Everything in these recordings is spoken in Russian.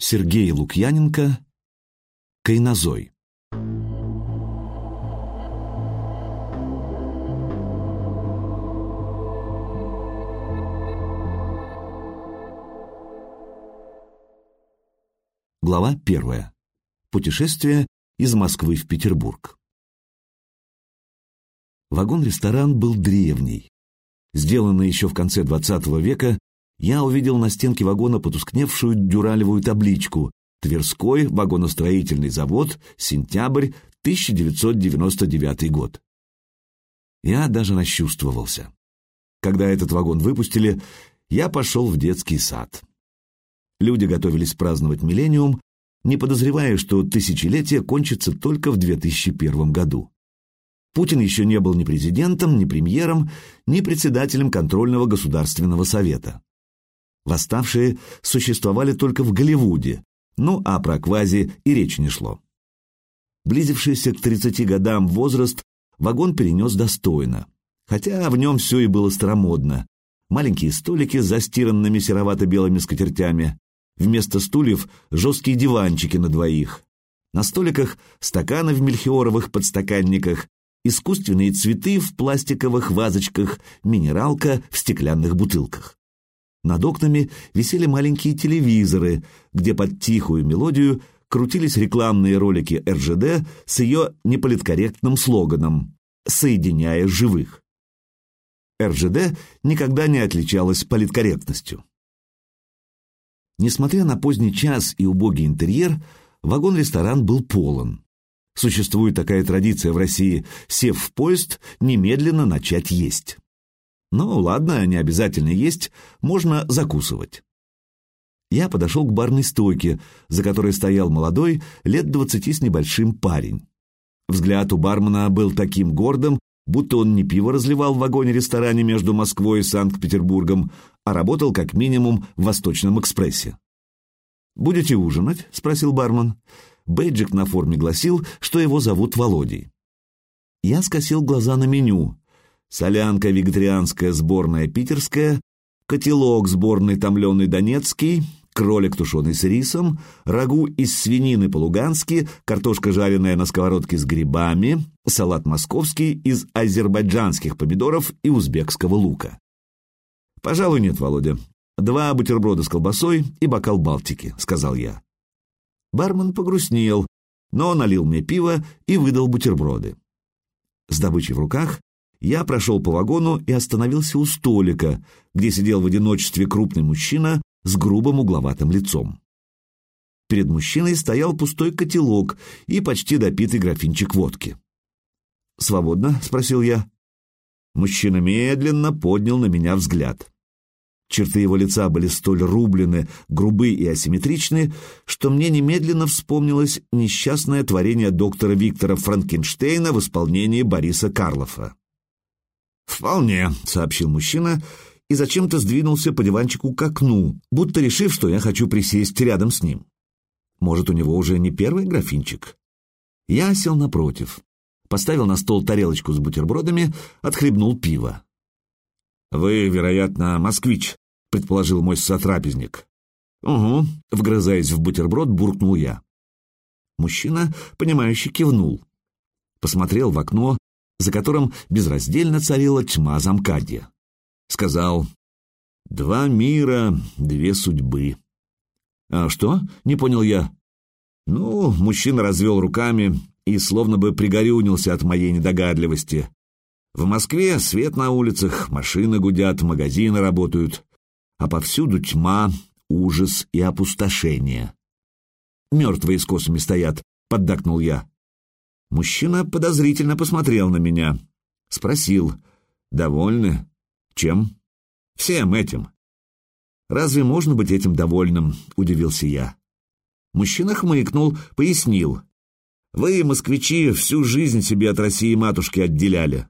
Сергей Лукьяненко Кайнозой Глава первая. Путешествие из Москвы в Петербург. Вагон-ресторан был древний. Сделанный еще в конце XX века, я увидел на стенке вагона потускневшую дюралевую табличку «Тверской вагоностроительный завод, сентябрь 1999 год». Я даже расчувствовался. Когда этот вагон выпустили, я пошел в детский сад. Люди готовились праздновать миллениум, не подозревая, что тысячелетие кончится только в 2001 году. Путин еще не был ни президентом, ни премьером, ни председателем контрольного государственного совета. Восставшие существовали только в Голливуде, ну а про квази и речи не шло. Близившийся к 30 годам возраст вагон перенес достойно, хотя в нем все и было старомодно. Маленькие столики с застиранными серовато-белыми скатертями, вместо стульев жесткие диванчики на двоих. На столиках стаканы в мельхиоровых подстаканниках, искусственные цветы в пластиковых вазочках, минералка в стеклянных бутылках. Над окнами висели маленькие телевизоры, где под тихую мелодию крутились рекламные ролики РЖД с ее неполиткорректным слоганом «Соединяя живых». РЖД никогда не отличалась политкорректностью. Несмотря на поздний час и убогий интерьер, вагон-ресторан был полон. Существует такая традиция в России – сев в поезд, немедленно начать есть. Ну, ладно, не обязательно есть, можно закусывать. Я подошел к барной стойке, за которой стоял молодой, лет двадцати с небольшим парень. Взгляд у бармена был таким гордым, будто он не пиво разливал в вагоне-ресторане между Москвой и Санкт-Петербургом, а работал как минимум в Восточном экспрессе. «Будете ужинать?» — спросил бармен. Бейджик на форме гласил, что его зовут Володей. Я скосил глаза на меню. Солянка вегетарианская сборная питерская, котелок сборный томленый донецкий, кролик тушеный с рисом, рагу из свинины по-лугански, картошка жареная на сковородке с грибами, салат московский из азербайджанских помидоров и узбекского лука. «Пожалуй, нет, Володя. Два бутерброда с колбасой и бокал Балтики», — сказал я. Бармен погрустнел, но налил мне пиво и выдал бутерброды. С добычей в руках я прошел по вагону и остановился у столика, где сидел в одиночестве крупный мужчина с грубым угловатым лицом. Перед мужчиной стоял пустой котелок и почти допитый графинчик водки. «Свободно?» — спросил я. Мужчина медленно поднял на меня взгляд. Черты его лица были столь рублены, грубы и асимметричны, что мне немедленно вспомнилось несчастное творение доктора Виктора Франкенштейна в исполнении Бориса Карлофа. «Вполне», — сообщил мужчина и зачем-то сдвинулся по диванчику к окну, будто решив, что я хочу присесть рядом с ним. Может, у него уже не первый графинчик? Я сел напротив, поставил на стол тарелочку с бутербродами, отхлебнул пиво. «Вы, вероятно, москвич», — предположил мой сотрапезник. «Угу», — вгрызаясь в бутерброд, буркнул я. Мужчина, понимающе кивнул. Посмотрел в окно, за которым безраздельно царила тьма замкадья сказал «Два мира, две судьбы». «А что?» — не понял я. Ну, мужчина развел руками и словно бы пригорюнился от моей недогадливости. В Москве свет на улицах, машины гудят, магазины работают, а повсюду тьма, ужас и опустошение. «Мертвые с косами стоят», — поддакнул я. Мужчина подозрительно посмотрел на меня. Спросил, «Довольны?» Чем? Всем этим. Разве можно быть этим довольным? Удивился я. Мужчина хмыкнул, пояснил. Вы, москвичи, всю жизнь себе от России матушки отделяли.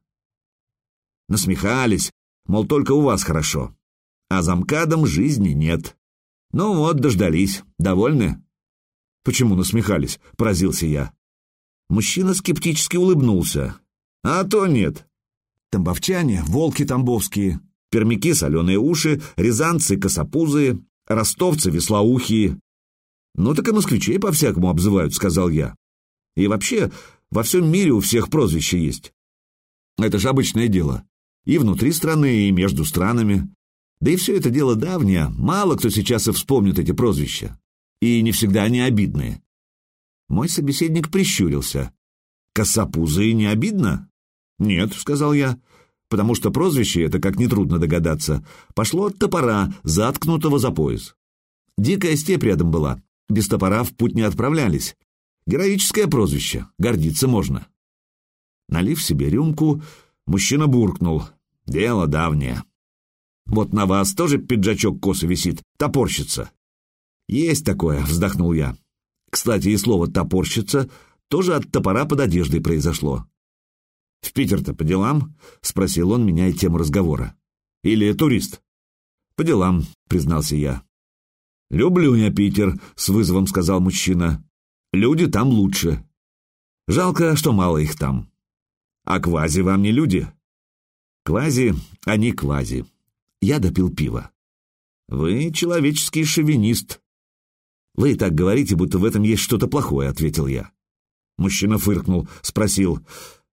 Насмехались, мол, только у вас хорошо. А замкадом жизни нет. Ну вот, дождались. Довольны? Почему насмехались? Поразился я. Мужчина скептически улыбнулся. А то нет. Тамбовчане, волки тамбовские, пермяки соленые уши, рязанцы косопузы, ростовцы веслоухие. «Ну так и москвичей по-всякому обзывают», — сказал я. «И вообще, во всем мире у всех прозвища есть. Это же обычное дело. И внутри страны, и между странами. Да и все это дело давнее, мало кто сейчас и вспомнит эти прозвища. И не всегда они обидные». Мой собеседник прищурился. «Косопузы не обидно?» «Нет», — сказал я, — «потому что прозвище это, как нетрудно догадаться, пошло от топора, заткнутого за пояс. Дикая степь рядом была, без топора в путь не отправлялись. Героическое прозвище, гордиться можно». Налив себе рюмку, мужчина буркнул. «Дело давнее. Вот на вас тоже пиджачок косо висит, топорщится». «Есть такое», — вздохнул я. «Кстати, и слово «топорщится» тоже от топора под одеждой произошло. «В Питер-то по делам?» — спросил он, меняя тему разговора. «Или турист?» «По делам», — признался я. «Люблю я Питер», — с вызовом сказал мужчина. «Люди там лучше. Жалко, что мало их там. А квази вам не люди?» «Квази, они квази». Я допил пиво. «Вы человеческий шовинист». «Вы и так говорите, будто в этом есть что-то плохое», — ответил я. Мужчина фыркнул, спросил,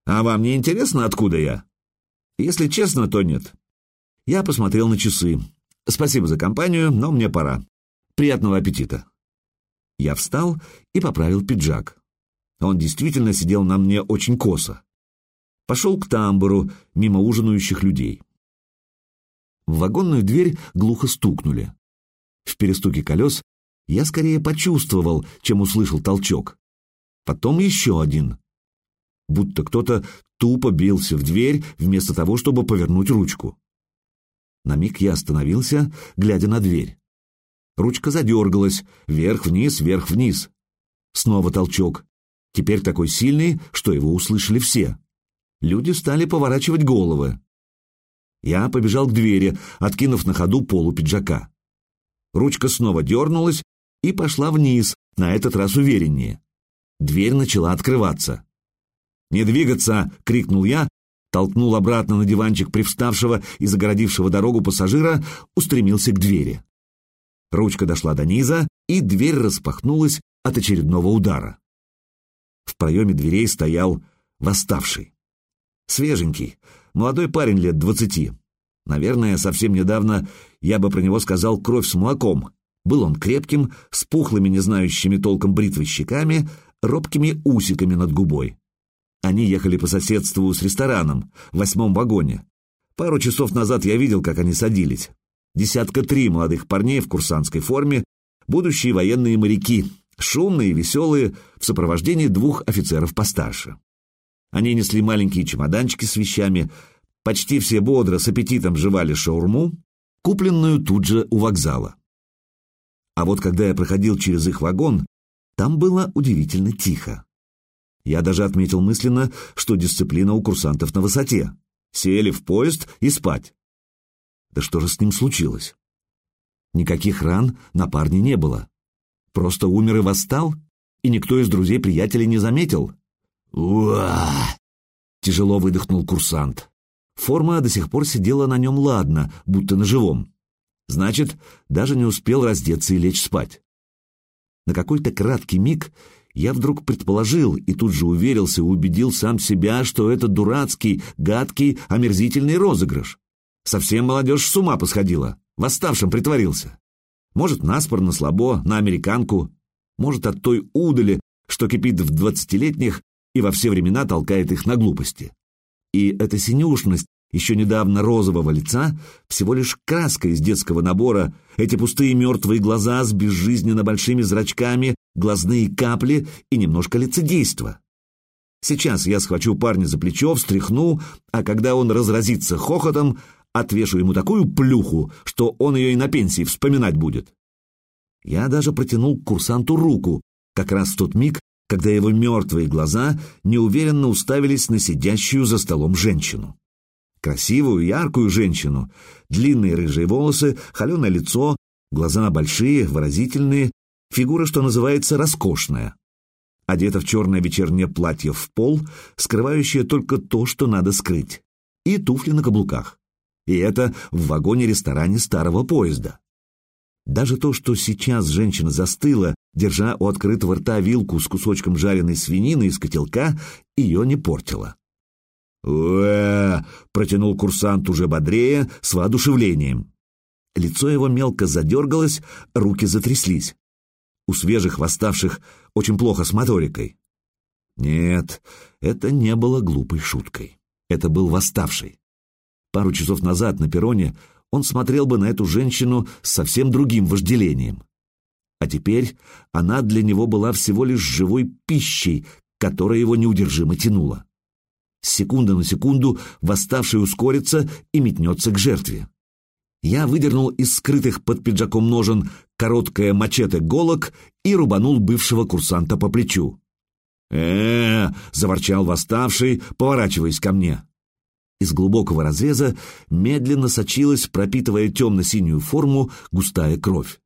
«А вам не интересно, откуда я?» «Если честно, то нет». Я посмотрел на часы. «Спасибо за компанию, но мне пора. Приятного аппетита». Я встал и поправил пиджак. Он действительно сидел на мне очень косо. Пошел к тамбуру, мимо ужинающих людей. В вагонную дверь глухо стукнули. В перестуке колес я скорее почувствовал, чем услышал толчок потом еще один. Будто кто-то тупо бился в дверь, вместо того, чтобы повернуть ручку. На миг я остановился, глядя на дверь. Ручка задергалась, вверх-вниз, вверх-вниз. Снова толчок. Теперь такой сильный, что его услышали все. Люди стали поворачивать головы. Я побежал к двери, откинув на ходу полу пиджака. Ручка снова дернулась и пошла вниз, на этот раз увереннее. Дверь начала открываться. «Не двигаться!» — крикнул я, толкнул обратно на диванчик привставшего и загородившего дорогу пассажира, устремился к двери. Ручка дошла до низа, и дверь распахнулась от очередного удара. В проеме дверей стоял восставший. Свеженький, молодой парень лет двадцати. Наверное, совсем недавно я бы про него сказал «кровь с молоком». Был он крепким, с пухлыми, не знающими толком бритвы щеками, робкими усиками над губой. Они ехали по соседству с рестораном, в восьмом вагоне. Пару часов назад я видел, как они садились. Десятка три молодых парней в курсантской форме, будущие военные моряки, шумные веселые, в сопровождении двух офицеров постарше. Они несли маленькие чемоданчики с вещами, почти все бодро с аппетитом жевали шаурму, купленную тут же у вокзала. А вот когда я проходил через их вагон, там было удивительно тихо. Я даже отметил мысленно, что дисциплина у курсантов на высоте. Сели в поезд и спать. Да что же с ним случилось? Никаких ран на парне не было. Просто умер и восстал, и никто из друзей-приятелей не заметил. уа Тяжело выдохнул курсант. Форма до сих пор сидела на нем ладно, будто на живом. Значит, даже не успел раздеться и лечь спать. На какой-то краткий миг я вдруг предположил и тут же уверился и убедил сам себя, что это дурацкий, гадкий, омерзительный розыгрыш. Совсем молодежь с ума посходила, восставшим притворился. Может, наспорно, слабо, на американку, может, от той удали, что кипит в двадцатилетних и во все времена толкает их на глупости. И эта синюшность еще недавно розового лица, всего лишь краска из детского набора, эти пустые мертвые глаза с безжизненно большими зрачками, глазные капли и немножко лицедейства. Сейчас я схвачу парня за плечо, встряхну, а когда он разразится хохотом, отвешу ему такую плюху, что он ее и на пенсии вспоминать будет. Я даже протянул к курсанту руку, как раз в тот миг, когда его мертвые глаза неуверенно уставились на сидящую за столом женщину. Красивую, яркую женщину. Длинные рыжие волосы, холеное лицо, глаза большие, выразительные, фигура, что называется, роскошная. Одета в черное вечернее платье в пол, скрывающее только то, что надо скрыть. И туфли на каблуках. И это в вагоне-ресторане старого поезда. Даже то, что сейчас женщина застыла, держа у открытого рта вилку с кусочком жареной свинины из котелка, ее не портило. «Уэ!» — протянул курсант уже бодрее, с воодушевлением. Лицо его мелко задергалось, руки затряслись. У свежих восставших очень плохо с моторикой. Нет, это не было глупой шуткой. Это был восставший. Пару часов назад на перроне он смотрел бы на эту женщину с совсем другим вожделением. А теперь она для него была всего лишь живой пищей, которая его неудержимо тянула. С секунды на секунду восставший ускорится и метнется к жертве. Я выдернул из скрытых под пиджаком ножен короткое мачете голок и рубанул бывшего курсанта по плечу. э, заворчал восставший, поворачиваясь ко мне. Из глубокого разреза медленно сочилась, пропитывая темно-синюю форму, густая кровь.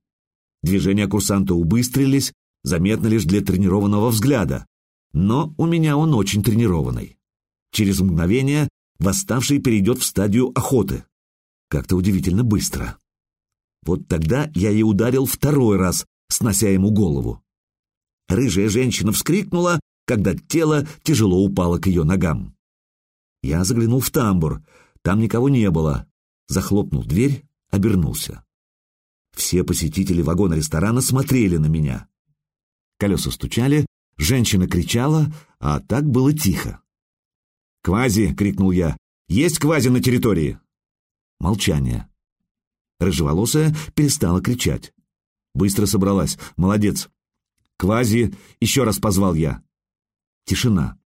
Движения курсанта убыстрились, заметно лишь для тренированного взгляда. Но у меня он очень тренированный. Через мгновение восставший перейдет в стадию охоты. Как-то удивительно быстро. Вот тогда я и ударил второй раз, снося ему голову. Рыжая женщина вскрикнула, когда тело тяжело упало к ее ногам. Я заглянул в тамбур. Там никого не было. Захлопнул дверь, обернулся. Все посетители вагона ресторана смотрели на меня. Колеса стучали, женщина кричала, а так было тихо. «Квази!» — крикнул я. «Есть квази на территории!» Молчание. Рыжеволосая перестала кричать. Быстро собралась. Молодец. «Квази!» — еще раз позвал я. Тишина.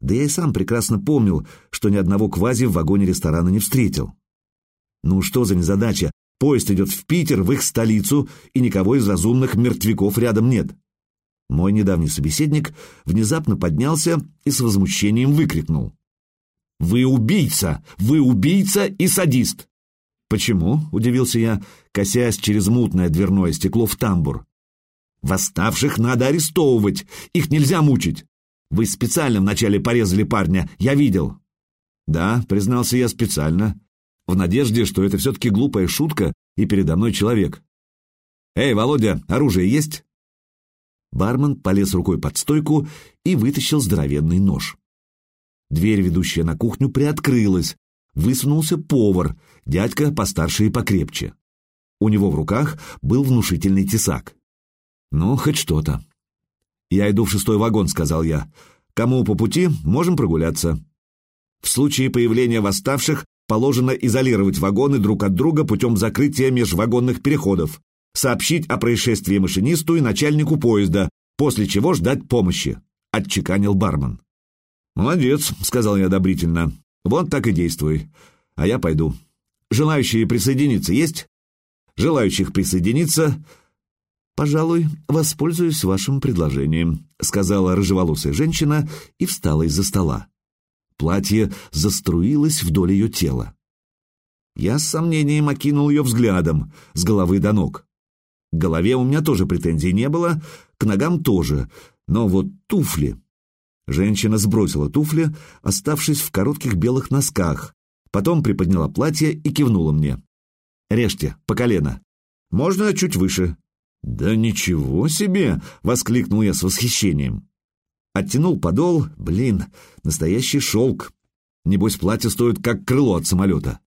Да я и сам прекрасно помнил, что ни одного квази в вагоне ресторана не встретил. Ну что за незадача? Поезд идет в Питер, в их столицу, и никого из разумных мертвяков рядом нет. Мой недавний собеседник внезапно поднялся и с возмущением выкрикнул. «Вы убийца! Вы убийца и садист!» «Почему?» — удивился я, косясь через мутное дверное стекло в тамбур. «Восставших надо арестовывать! Их нельзя мучить! Вы специально вначале порезали парня, я видел». «Да», — признался я специально, в надежде, что это все-таки глупая шутка и передо мной человек. «Эй, Володя, оружие есть?» Бармен полез рукой под стойку и вытащил здоровенный нож. Дверь, ведущая на кухню, приоткрылась. Высунулся повар, дядька постарше и покрепче. У него в руках был внушительный тесак. Ну, хоть что-то. «Я иду в шестой вагон», — сказал я. «Кому по пути, можем прогуляться». В случае появления восставших положено изолировать вагоны друг от друга путем закрытия межвагонных переходов, сообщить о происшествии машинисту и начальнику поезда, после чего ждать помощи», — отчеканил бармен. «Молодец», — сказал я одобрительно. «Вот так и действуй. А я пойду. Желающие присоединиться есть?» «Желающих присоединиться «Пожалуй, воспользуюсь вашим предложением», — сказала рыжеволосая женщина и встала из-за стола. Платье заструилось вдоль ее тела. Я с сомнением окинул ее взглядом, с головы до ног. К голове у меня тоже претензий не было, к ногам тоже, но вот туфли... Женщина сбросила туфли, оставшись в коротких белых носках, потом приподняла платье и кивнула мне. «Режьте, по колено. Можно чуть выше. «Да ничего себе!» — воскликнул я с восхищением. Оттянул подол, блин, настоящий шелк. Небось, платье стоит как крыло от самолета.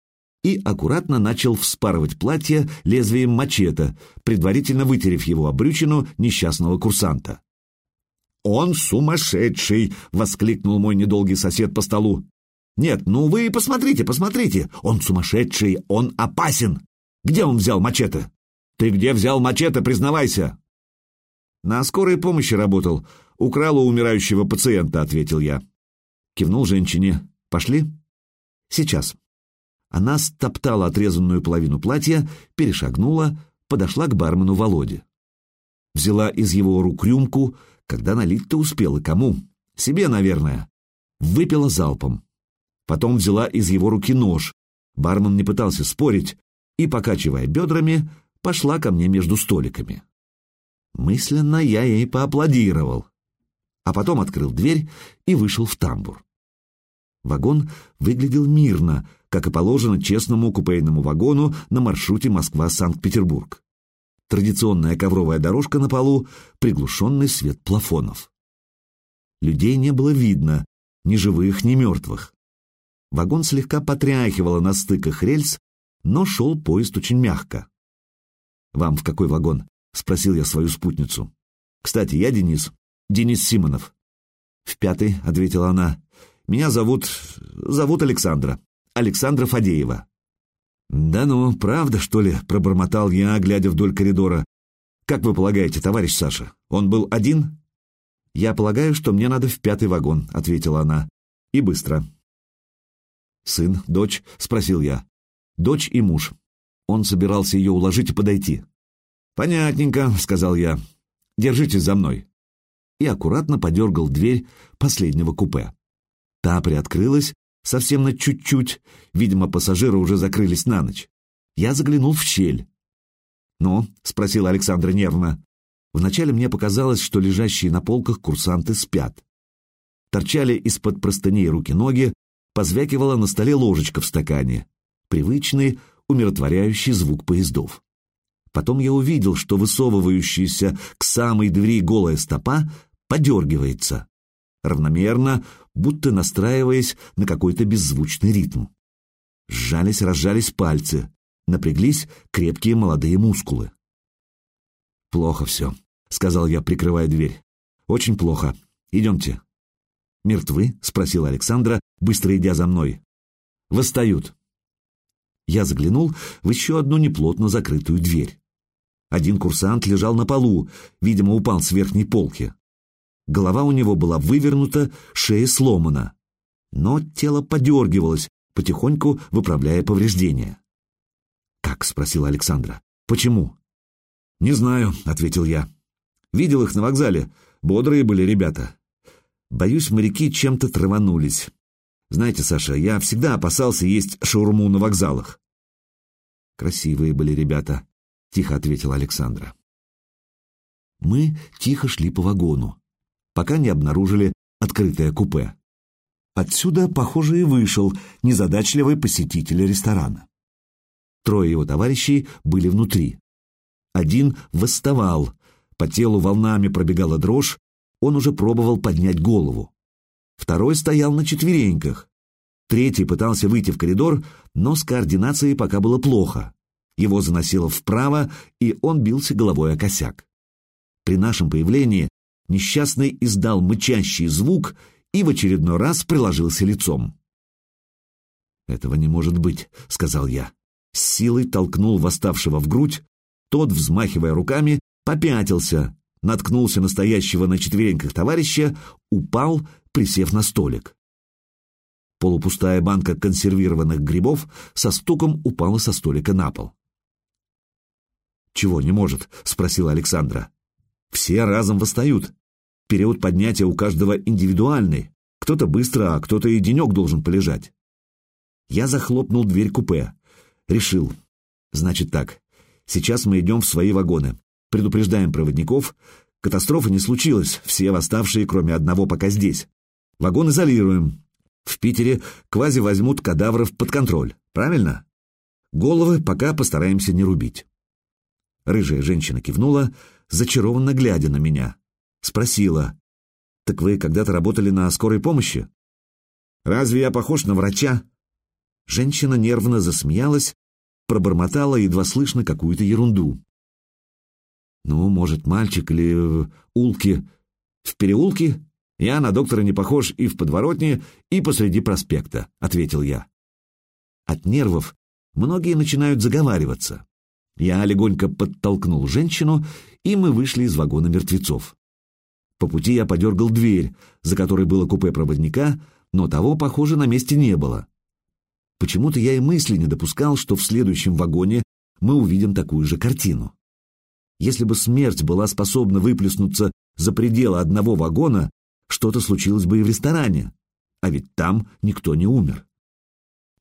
И аккуратно начал вспарывать платье лезвием мачете, предварительно вытерев его обрючину несчастного курсанта. «Он сумасшедший!» — воскликнул мой недолгий сосед по столу. «Нет, ну вы посмотрите, посмотрите! Он сумасшедший, он опасен! Где он взял мачете?» «Ты где взял мачете, признавайся?» «На скорой помощи работал. Украл у умирающего пациента», — ответил я. Кивнул женщине. «Пошли?» «Сейчас». Она стоптала отрезанную половину платья, перешагнула, подошла к бармену Володе. Взяла из его рук рюмку, когда налить-то успела. Кому? Себе, наверное. Выпила залпом. Потом взяла из его руки нож. Бармен не пытался спорить и, покачивая бедрами, пошла ко мне между столиками. Мысленно я ей поаплодировал, а потом открыл дверь и вышел в тамбур. Вагон выглядел мирно, как и положено честному купейному вагону на маршруте Москва-Санкт-Петербург. традиционная ковровая дорожка на полу, приглушенный свет плафонов. Людей не было видно, ни живых, ни мертвых. Вагон слегка потряхивало на стыках рельс, но шел поезд очень мягко. «Вам в какой вагон?» — спросил я свою спутницу. «Кстати, я Денис. Денис Симонов». «В пятый», — ответила она. «Меня зовут... зовут Александра. Александра Фадеева». «Да ну, правда, что ли?» — пробормотал я, глядя вдоль коридора. «Как вы полагаете, товарищ Саша, он был один?» «Я полагаю, что мне надо в пятый вагон», — ответила она. «И быстро». «Сын, дочь?» — спросил я. «Дочь и муж». Он собирался ее уложить и подойти. «Понятненько», — сказал я. «Держитесь за мной». И аккуратно подергал дверь последнего купе. Та приоткрылась, совсем на чуть-чуть, видимо, пассажиры уже закрылись на ночь. Я заглянул в щель. «Ну?» — спросил Александр нервно. Вначале мне показалось, что лежащие на полках курсанты спят. Торчали из-под простыней руки-ноги, позвякивала на столе ложечка в стакане. Привычный, умиротворяющий звук поездов. Потом я увидел, что высовывающаяся к самой двери голая стопа подергивается. Равномерно, будто настраиваясь на какой-то беззвучный ритм. Сжались, разжались пальцы, напряглись крепкие молодые мускулы. «Плохо все», — сказал я, прикрывая дверь. «Очень плохо. Идемте». «Мертвы?» — спросил Александра, быстро идя за мной. «Восстают». Я заглянул в еще одну неплотно закрытую дверь. Один курсант лежал на полу, видимо, упал с верхней полки. Голова у него была вывернута, шея сломана. Но тело подергивалось, потихоньку выправляя повреждения. «Как?» — спросила Александра. «Почему?» «Не знаю», — ответил я. «Видел их на вокзале. Бодрые были ребята. Боюсь, моряки чем-то траванулись. Знаете, Саша, я всегда опасался есть шаурму на вокзалах». «Красивые были ребята», — тихо ответила Александра. Мы тихо шли по вагону пока не обнаружили открытое купе. Отсюда, похоже, и вышел незадачливый посетитель ресторана. Трое его товарищей были внутри. Один восставал, по телу волнами пробегала дрожь, он уже пробовал поднять голову. Второй стоял на четвереньках. Третий пытался выйти в коридор, но с координацией пока было плохо. Его заносило вправо, и он бился головой о косяк. При нашем появлении несчастный издал мычащий звук и в очередной раз приложился лицом. «Этого не может быть», — сказал я. С силой толкнул восставшего в грудь, тот, взмахивая руками, попятился, наткнулся на стоящего на четвереньках товарища, упал, присев на столик. Полупустая банка консервированных грибов со стуком упала со столика на пол. «Чего не может?» — спросила Александра. «Все разом восстают. Период поднятия у каждого индивидуальный. Кто-то быстро, а кто-то и денек должен полежать. Я захлопнул дверь купе. Решил. Значит так. Сейчас мы идем в свои вагоны. Предупреждаем проводников. Катастрофы не случилось, все восставшие, кроме одного, пока здесь. Вагон изолируем. В Питере квази возьмут кадавров под контроль. Правильно? Головы пока постараемся не рубить. Рыжая женщина кивнула, зачарованно глядя на меня. Спросила. «Так вы когда-то работали на скорой помощи?» «Разве я похож на врача?» Женщина нервно засмеялась, пробормотала едва слышно какую-то ерунду. «Ну, может, мальчик или э, улки. В переулке? Я на доктора не похож и в подворотне, и посреди проспекта», — ответил я. От нервов многие начинают заговариваться. Я легонько подтолкнул женщину, и мы вышли из вагона мертвецов. По пути я подергал дверь, за которой было купе проводника, но того, похоже, на месте не было. Почему-то я и мысли не допускал, что в следующем вагоне мы увидим такую же картину. Если бы смерть была способна выплеснуться за пределы одного вагона, что-то случилось бы и в ресторане, а ведь там никто не умер.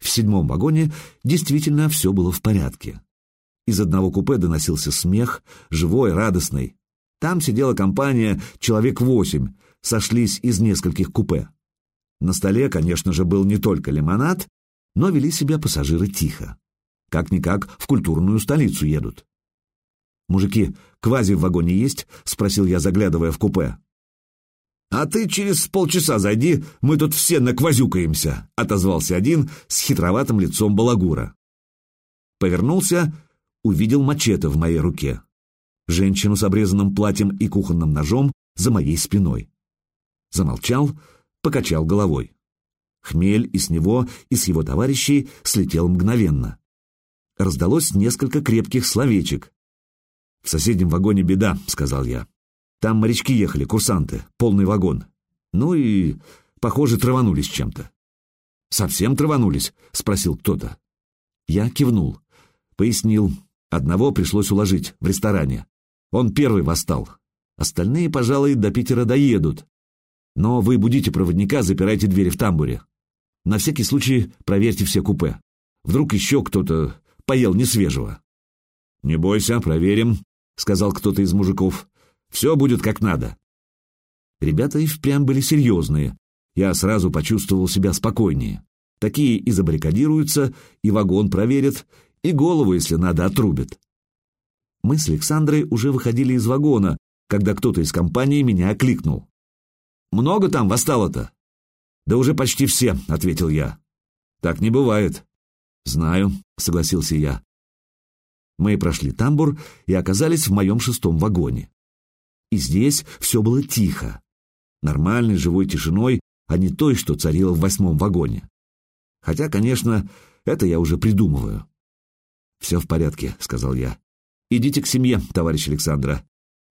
В седьмом вагоне действительно все было в порядке. Из одного купе доносился смех, живой, радостный. Там сидела компания человек восемь, сошлись из нескольких купе. На столе, конечно же, был не только лимонад, но вели себя пассажиры тихо. Как-никак в культурную столицу едут. «Мужики, квази в вагоне есть?» — спросил я, заглядывая в купе. «А ты через полчаса зайди, мы тут все наквазюкаемся», — отозвался один с хитроватым лицом балагура. Повернулся, увидел мачете в моей руке. Женщину с обрезанным платьем и кухонным ножом за моей спиной. Замолчал, покачал головой. Хмель и с него, и с его товарищей слетел мгновенно. Раздалось несколько крепких словечек. «В соседнем вагоне беда», — сказал я. «Там морячки ехали, курсанты, полный вагон. Ну и, похоже, траванулись чем-то». «Совсем траванулись?» — спросил кто-то. Я кивнул. Пояснил. Одного пришлось уложить в ресторане. Он первый восстал. Остальные, пожалуй, до Питера доедут. Но вы будите проводника, запирайте двери в тамбуре. На всякий случай проверьте все купе. Вдруг еще кто-то поел несвежего. «Не бойся, проверим», — сказал кто-то из мужиков. «Все будет как надо». Ребята и впрямь были серьезные. Я сразу почувствовал себя спокойнее. Такие и забаррикадируются, и вагон проверят, и голову, если надо, отрубят. Мы с Александрой уже выходили из вагона, когда кто-то из компании меня окликнул. «Много там восстало-то?» «Да уже почти все», — ответил я. «Так не бывает». «Знаю», — согласился я. Мы прошли тамбур и оказались в моем шестом вагоне. И здесь все было тихо. Нормальной живой тишиной, а не той, что царила в восьмом вагоне. Хотя, конечно, это я уже придумываю. «Все в порядке», — сказал я. «Идите к семье, товарищ Александра.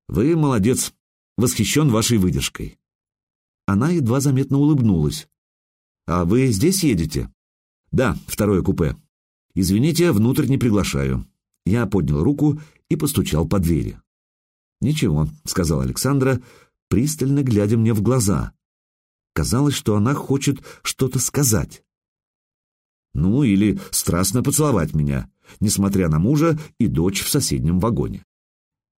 Вы молодец, восхищен вашей выдержкой». Она едва заметно улыбнулась. «А вы здесь едете?» «Да, второе купе. Извините, внутрь не приглашаю». Я поднял руку и постучал по двери. «Ничего», — сказала Александра, пристально глядя мне в глаза. Казалось, что она хочет что-то сказать. Ну, или страстно поцеловать меня, несмотря на мужа и дочь в соседнем вагоне.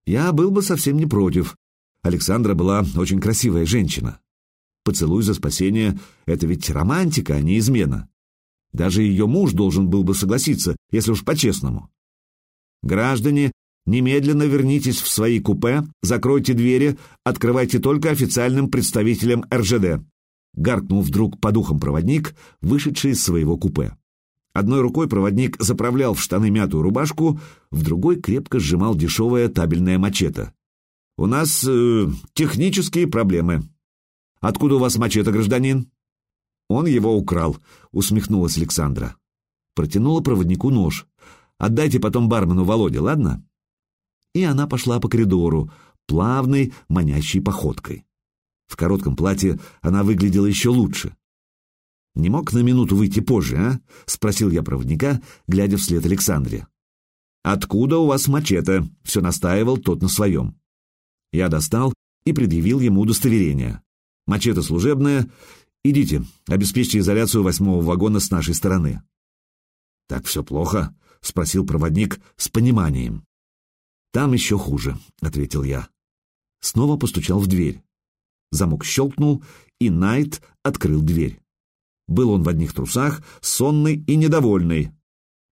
Я был бы совсем не против. Александра была очень красивая женщина. Поцелуй за спасение — это ведь романтика, а не измена. Даже ее муж должен был бы согласиться, если уж по-честному. Граждане, немедленно вернитесь в свои купе, закройте двери, открывайте только официальным представителям РЖД. Гаркнул вдруг по духам проводник, вышедший из своего купе. Одной рукой проводник заправлял в штаны мятую рубашку, в другой крепко сжимал дешевое табельное мачете. «У нас э, технические проблемы. Откуда у вас мачете, гражданин?» «Он его украл», — усмехнулась Александра. Протянула проводнику нож. «Отдайте потом бармену Володе, ладно?» И она пошла по коридору, плавной, манящей походкой. В коротком платье она выглядела еще лучше. «Не мог на минуту выйти позже, а?» — спросил я проводника, глядя вслед Александре. «Откуда у вас мачете?» — все настаивал тот на своем. Я достал и предъявил ему удостоверение. Мачете служебное. Идите, обеспечьте изоляцию восьмого вагона с нашей стороны. «Так все плохо?» — спросил проводник с пониманием. «Там еще хуже», — ответил я. Снова постучал в дверь. Замок щелкнул, и Найт открыл дверь. Был он в одних трусах, сонный и недовольный.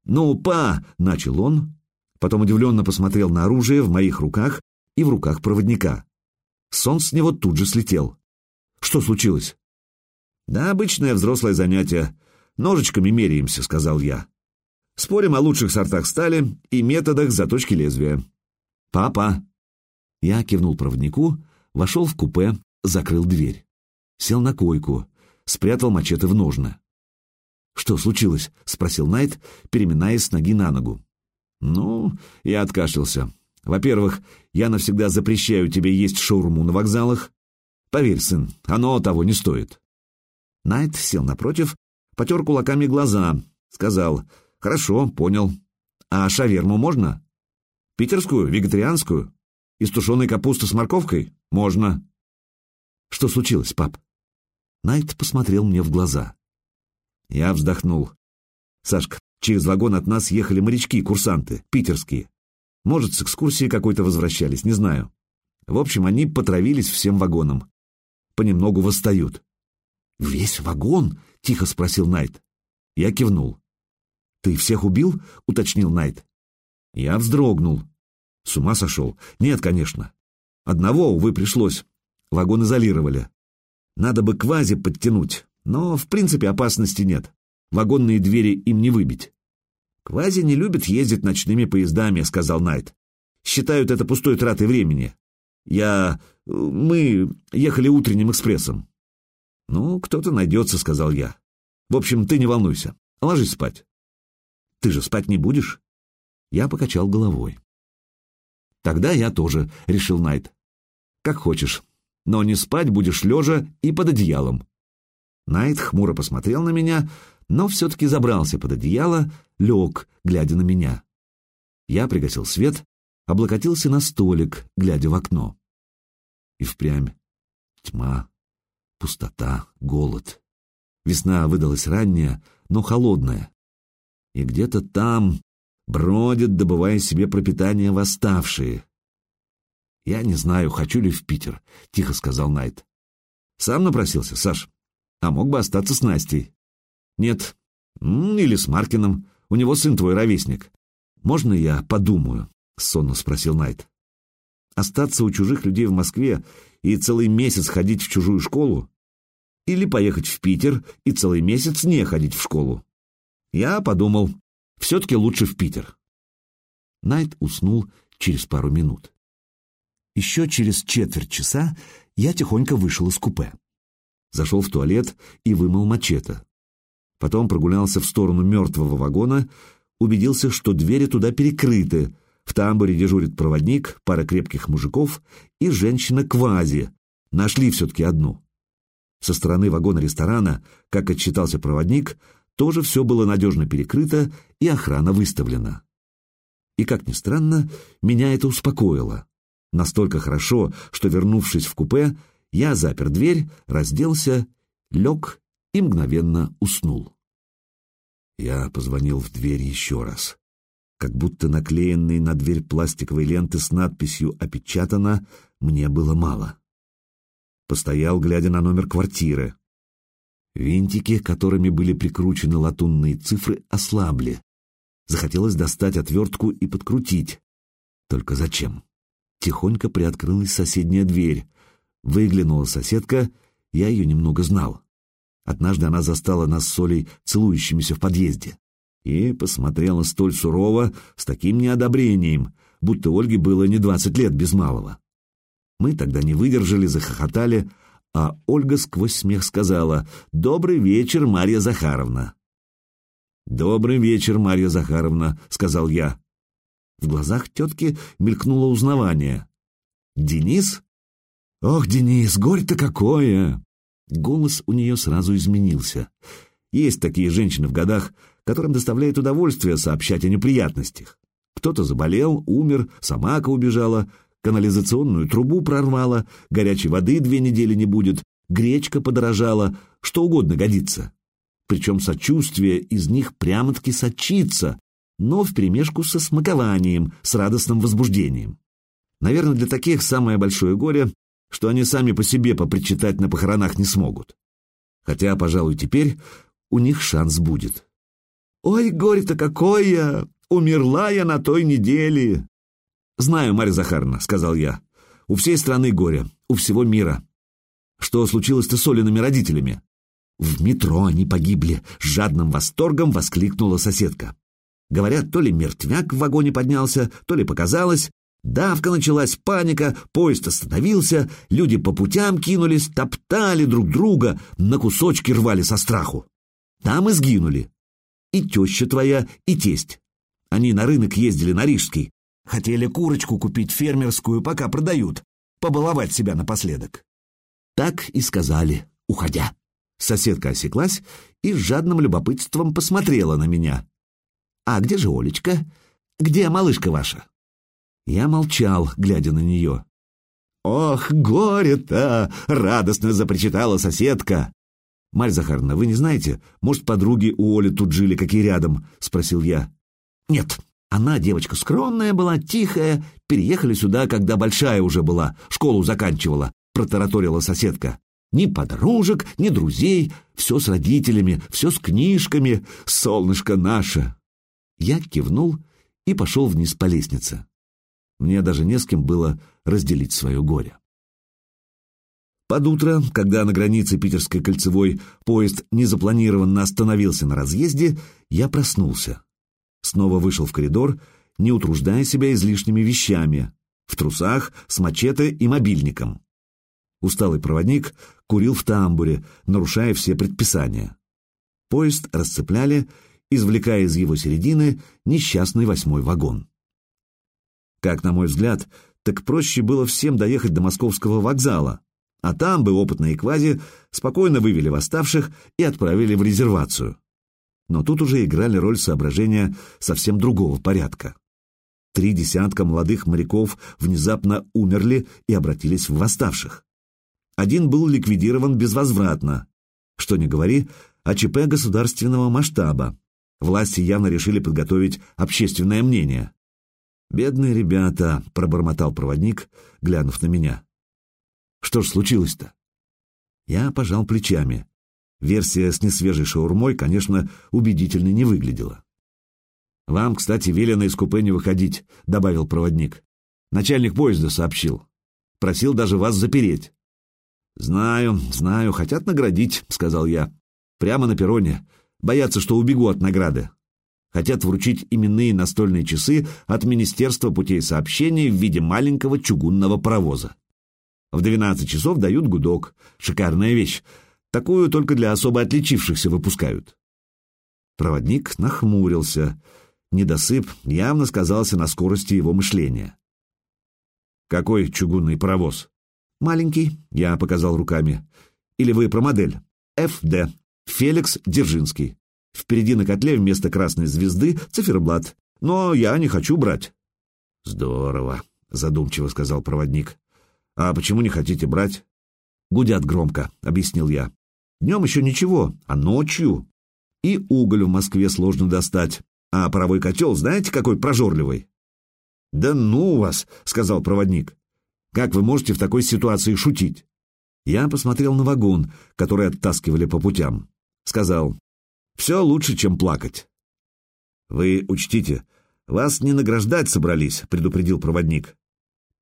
«Ну, па!» — начал он, потом удивленно посмотрел на оружие в моих руках и в руках проводника. Сон с него тут же слетел. «Что случилось?» «Да обычное взрослое занятие. Ножичками меряемся», — сказал я. «Спорим о лучших сортах стали и методах заточки лезвия». «Папа!» Я кивнул проводнику, вошел в купе, закрыл дверь. Сел на койку, спрятал мачете в ножны. «Что случилось?» — спросил Найт, переминаясь с ноги на ногу. «Ну...» — я откашлялся. «Во-первых, я навсегда запрещаю тебе есть шаурму на вокзалах. Поверь, сын, оно того не стоит». Найт сел напротив, потер кулаками глаза, сказал «Хорошо, понял. А шаверму можно?» «Питерскую, вегетарианскую? Из тушеной капусты с морковкой? Можно». «Что случилось, пап?» Найт посмотрел мне в глаза. Я вздохнул. «Сашка, через вагон от нас ехали морячки, курсанты, питерские. Может, с экскурсии какой-то возвращались, не знаю. В общем, они потравились всем вагоном. Понемногу восстают». «Весь вагон?» — тихо спросил Найт. Я кивнул. «Ты всех убил?» — уточнил Найт. Я вздрогнул. С ума сошел? Нет, конечно. Одного, увы, пришлось. Вагон изолировали. Надо бы квази подтянуть, но в принципе опасности нет. Вагонные двери им не выбить. «Квази не любят ездить ночными поездами», — сказал Найт. «Считают это пустой тратой времени. Я... мы ехали утренним экспрессом». «Ну, кто-то найдется», — сказал я. «В общем, ты не волнуйся. Ложись спать». «Ты же спать не будешь?» Я покачал головой. «Тогда я тоже», — решил Найт. «Как хочешь, но не спать будешь лежа и под одеялом». Найт хмуро посмотрел на меня, но все-таки забрался под одеяло, лег, глядя на меня. Я пригасил свет, облокотился на столик, глядя в окно. И впрямь тьма, пустота, голод. Весна выдалась ранняя, но холодная. И где-то там бродят, добывая себе пропитание восставшие. «Я не знаю, хочу ли в Питер», — тихо сказал Найт. «Сам напросился, Саш. А мог бы остаться с Настей». «Нет. Или с Маркиным. У него сын твой ровесник. Можно я подумаю?» — сонно спросил Найт. «Остаться у чужих людей в Москве и целый месяц ходить в чужую школу? Или поехать в Питер и целый месяц не ходить в школу?» Я подумал, все-таки лучше в Питер. Найт уснул через пару минут. Еще через четверть часа я тихонько вышел из купе. Зашел в туалет и вымыл мачете. Потом прогулялся в сторону мертвого вагона, убедился, что двери туда перекрыты. В тамбуре дежурит проводник, пара крепких мужиков и женщина-квази. Нашли все-таки одну. Со стороны вагона-ресторана, как отчитался проводник, тоже все было надежно перекрыто и охрана выставлена. И, как ни странно, меня это успокоило. Настолько хорошо, что, вернувшись в купе, я запер дверь, разделся, лег и мгновенно уснул. Я позвонил в дверь еще раз. Как будто наклеенной на дверь пластиковой ленты с надписью «Опечатано» мне было мало. Постоял, глядя на номер квартиры. Винтики, которыми были прикручены латунные цифры, ослабли. Захотелось достать отвертку и подкрутить. Только зачем? Тихонько приоткрылась соседняя дверь. Выглянула соседка, я ее немного знал. Однажды она застала нас с Олей целующимися в подъезде. И посмотрела столь сурово, с таким неодобрением, будто Ольге было не двадцать лет без малого. Мы тогда не выдержали, захохотали, а Ольга сквозь смех сказала «Добрый вечер, Марья Захаровна». «Добрый вечер, Марья Захаровна», — сказал я. В глазах тетки мелькнуло узнавание. «Денис?» «Ох, Денис, горе-то какое!» Голос у нее сразу изменился. Есть такие женщины в годах, которым доставляет удовольствие сообщать о неприятностях. Кто-то заболел, умер, собака убежала, канализационную трубу прорвало, горячей воды две недели не будет, гречка подорожала, что угодно годится. Причем сочувствие из них прямо-таки сочится, но вперемешку со смакованием, с радостным возбуждением. Наверное, для таких самое большое горе, что они сами по себе попричитать на похоронах не смогут. Хотя, пожалуй, теперь у них шанс будет. «Ой, горе-то какое! Умерла я на той неделе!» «Знаю, Марья Захаровна», — сказал я. «У всей страны горе, у всего мира. Что случилось-то с Олиными родителями?» «В метро они погибли», — с жадным восторгом воскликнула соседка. Говорят, то ли мертвяк в вагоне поднялся, то ли показалось. Давка началась, паника, поезд остановился, люди по путям кинулись, топтали друг друга, на кусочки рвали со страху. Там и сгинули. И теща твоя, и тесть. Они на рынок ездили на Рижский, Хотели курочку купить фермерскую, пока продают, побаловать себя напоследок. Так и сказали, уходя. Соседка осеклась и с жадным любопытством посмотрела на меня. «А где же Олечка? Где малышка ваша?» Я молчал, глядя на нее. «Ох, горе-то!» — радостно запричитала соседка. «Марь Захаровна, вы не знаете, может, подруги у Оли тут жили, какие рядом?» — спросил я. «Нет, она девочка скромная была, тихая, переехали сюда, когда большая уже была, школу заканчивала, протараторила соседка. Ни подружек, ни друзей, все с родителями, все с книжками, солнышко наше. Я кивнул и пошел вниз по лестнице. Мне даже не с кем было разделить свое горе. Под утро, когда на границе Питерской кольцевой поезд незапланированно остановился на разъезде, я проснулся. Снова вышел в коридор, не утруждая себя излишними вещами, в трусах, с мачете и мобильником. Усталый проводник курил в тамбуре, нарушая все предписания. Поезд расцепляли, извлекая из его середины несчастный восьмой вагон. Как, на мой взгляд, так проще было всем доехать до московского вокзала, а там бы опытные квази спокойно вывели восставших и отправили в резервацию. Но тут уже играли роль соображения совсем другого порядка. Три десятка молодых моряков внезапно умерли и обратились в восставших. Один был ликвидирован безвозвратно. Что ни говори, АЧП государственного масштаба. Власти явно решили подготовить общественное мнение. «Бедные ребята», — пробормотал проводник, глянув на меня. Что ж случилось-то? Я пожал плечами. Версия с несвежей шаурмой, конечно, убедительной не выглядела. «Вам, кстати, велено из купе не выходить», — добавил проводник. «Начальник поезда сообщил. Просил даже вас запереть». «Знаю, знаю, хотят наградить», — сказал я. «Прямо на перроне. Боятся, что убегу от награды. Хотят вручить именные настольные часы от Министерства путей сообщения в виде маленького чугунного паровоза. В 12 часов дают гудок. Шикарная вещь. Такую только для особо отличившихся выпускают. Проводник нахмурился. Недосып явно сказался на скорости его мышления. «Какой чугунный паровоз?» «Маленький», — я показал руками. «Или вы про модель?» «ФД. Феликс Дзержинский. Впереди на котле вместо красной звезды циферблат. Но я не хочу брать». «Здорово», — задумчиво сказал проводник. «А почему не хотите брать?» «Гудят громко», — объяснил я. «Днем еще ничего, а ночью...» «И уголь в Москве сложно достать. А паровой котел, знаете, какой прожорливый?» «Да ну вас!» — сказал проводник. «Как вы можете в такой ситуации шутить?» Я посмотрел на вагон, который оттаскивали по путям. Сказал, «Все лучше, чем плакать». «Вы учтите, вас не награждать собрались», — предупредил проводник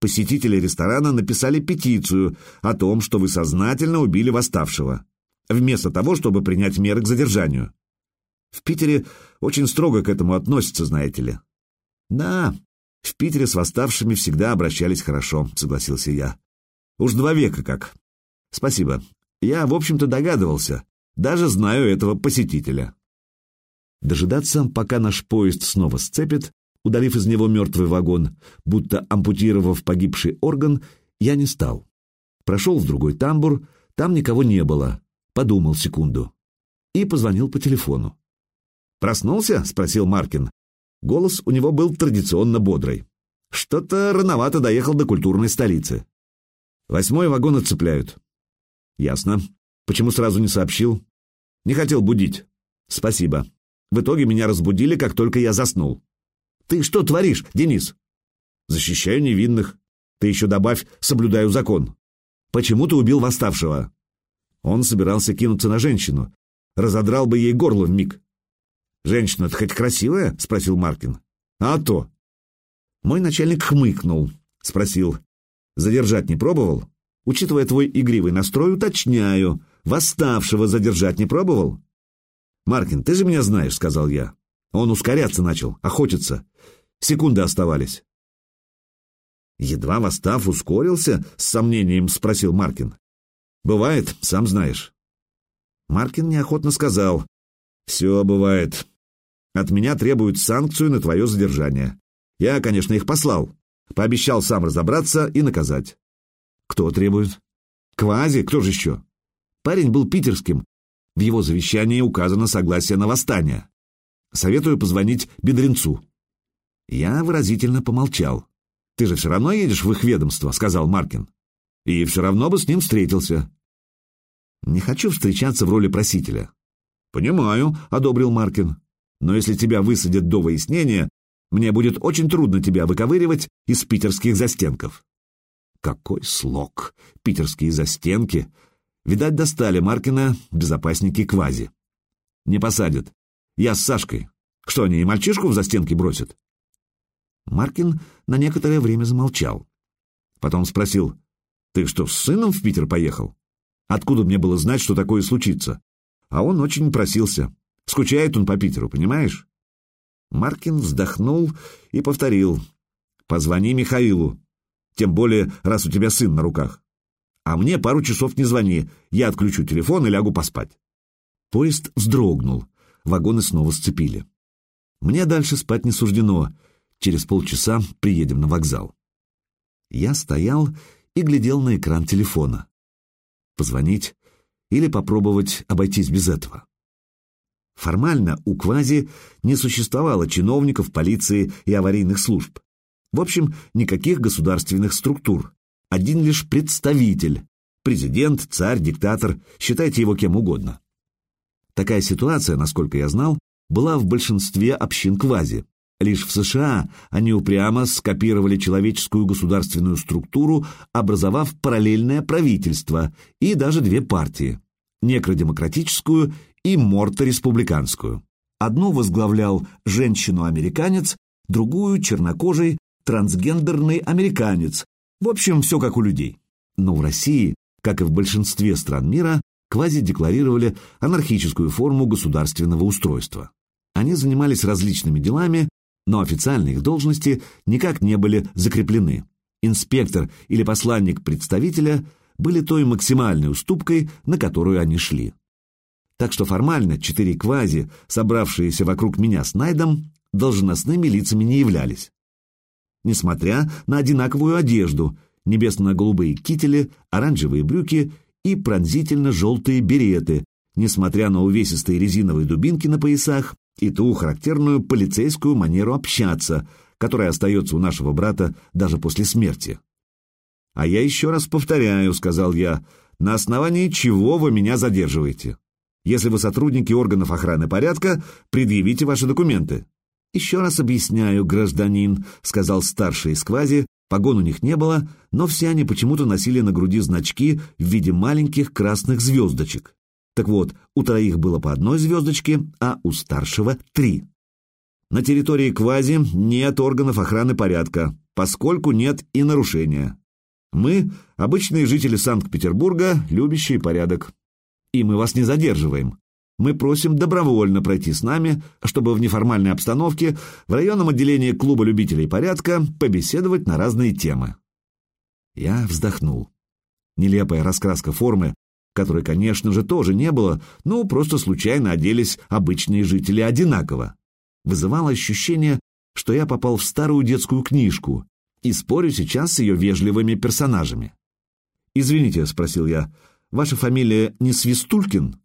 посетители ресторана написали петицию о том, что вы сознательно убили восставшего, вместо того, чтобы принять меры к задержанию. В Питере очень строго к этому относятся, знаете ли. Да, в Питере с восставшими всегда обращались хорошо, согласился я. Уж два века как. Спасибо. Я, в общем-то, догадывался. Даже знаю этого посетителя. Дожидаться, пока наш поезд снова сцепит, удалив из него мертвый вагон, будто ампутировав погибший орган, я не стал. Прошел в другой тамбур, там никого не было, подумал секунду и позвонил по телефону. «Проснулся?» — спросил Маркин. Голос у него был традиционно бодрый. «Что-то рановато доехал до культурной столицы. Восьмой вагон отцепляют». «Ясно. Почему сразу не сообщил?» «Не хотел будить». «Спасибо. В итоге меня разбудили, как только я заснул». Ты что творишь, Денис? Защищаю невинных. Ты еще добавь, соблюдаю закон. Почему ты убил восставшего? Он собирался кинуться на женщину. Разодрал бы ей горло в миг. «Женщина-то хоть красивая?» — спросил Маркин. «А то». Мой начальник хмыкнул, спросил. «Задержать не пробовал? Учитывая твой игривый настрой, уточняю. Восставшего задержать не пробовал?» «Маркин, ты же меня знаешь», — сказал я. Он ускоряться начал, охотиться. Секунды оставались. Едва восстав, ускорился, с сомнением спросил Маркин. Бывает, сам знаешь. Маркин неохотно сказал. Все бывает. От меня требуют санкцию на твое задержание. Я, конечно, их послал. Пообещал сам разобраться и наказать. Кто требует? Квази, кто же еще? Парень был питерским. В его завещании указано согласие на восстание. Советую позвонить Бедренцу. Я выразительно помолчал. «Ты же все равно едешь в их ведомство», — сказал Маркин. «И все равно бы с ним встретился». «Не хочу встречаться в роли просителя». «Понимаю», — одобрил Маркин. «Но если тебя высадят до выяснения, мне будет очень трудно тебя выковыривать из питерских застенков». Какой слог! Питерские застенки! Видать, достали Маркина безопасники Квази. Не посадят. Я с Сашкой. Что, они и мальчишку в застенки бросят? Маркин на некоторое время замолчал. Потом спросил, «Ты что, с сыном в Питер поехал? Откуда мне было знать, что такое случится?» А он очень просился. Скучает он по Питеру, понимаешь? Маркин вздохнул и повторил, «Позвони Михаилу, тем более, раз у тебя сын на руках. А мне пару часов не звони, я отключу телефон и лягу поспать». Поезд вздрогнул, вагоны снова сцепили. Мне дальше спать не суждено, через полчаса приедем на вокзал. Я стоял и глядел на экран телефона. Позвонить или попробовать обойтись без этого. Формально у Квази не существовало чиновников полиции и аварийных служб. В общем, никаких государственных структур. Один лишь представитель. Президент, царь, диктатор, считайте его кем угодно. Такая ситуация, насколько я знал, была в большинстве общин Квази. Лишь в США они упрямо скопировали человеческую государственную структуру, образовав параллельное правительство и даже две партии – некродемократическую и морто-республиканскую. Одну возглавлял женщину-американец, другую – чернокожий трансгендерный американец. В общем, все как у людей. Но в России, как и в большинстве стран мира, квази декларировали анархическую форму государственного устройства. Они занимались различными делами, но официальные их должности никак не были закреплены. Инспектор или посланник представителя были той максимальной уступкой, на которую они шли. Так что формально четыре квази, собравшиеся вокруг меня с Найдом, должностными лицами не являлись. Несмотря на одинаковую одежду, небесно-голубые кители, оранжевые брюки и пронзительно-желтые береты, несмотря на увесистые резиновые дубинки на поясах и ту характерную полицейскую манеру общаться, которая остается у нашего брата даже после смерти. «А я еще раз повторяю», — сказал я, — «на основании чего вы меня задерживаете?» Если вы сотрудники органов охраны порядка, предъявите ваши документы. «Еще раз объясняю, гражданин», — сказал старший из квази, погон у них не было, но все они почему-то носили на груди значки в виде маленьких красных звездочек. Так вот, у троих было по одной звездочке, а у старшего — три. На территории квази нет органов охраны порядка, поскольку нет и нарушения. Мы — обычные жители Санкт-Петербурга, любящие порядок и мы вас не задерживаем. Мы просим добровольно пройти с нами, чтобы в неформальной обстановке в районном отделении клуба любителей порядка побеседовать на разные темы. Я вздохнул. Нелепая раскраска формы, которой, конечно же, тоже не было, но просто случайно оделись обычные жители одинаково, вызывало ощущение, что я попал в старую детскую книжку и спорю сейчас с ее вежливыми персонажами. «Извините», — спросил я, — Ваша фамилия не Свистулькин?»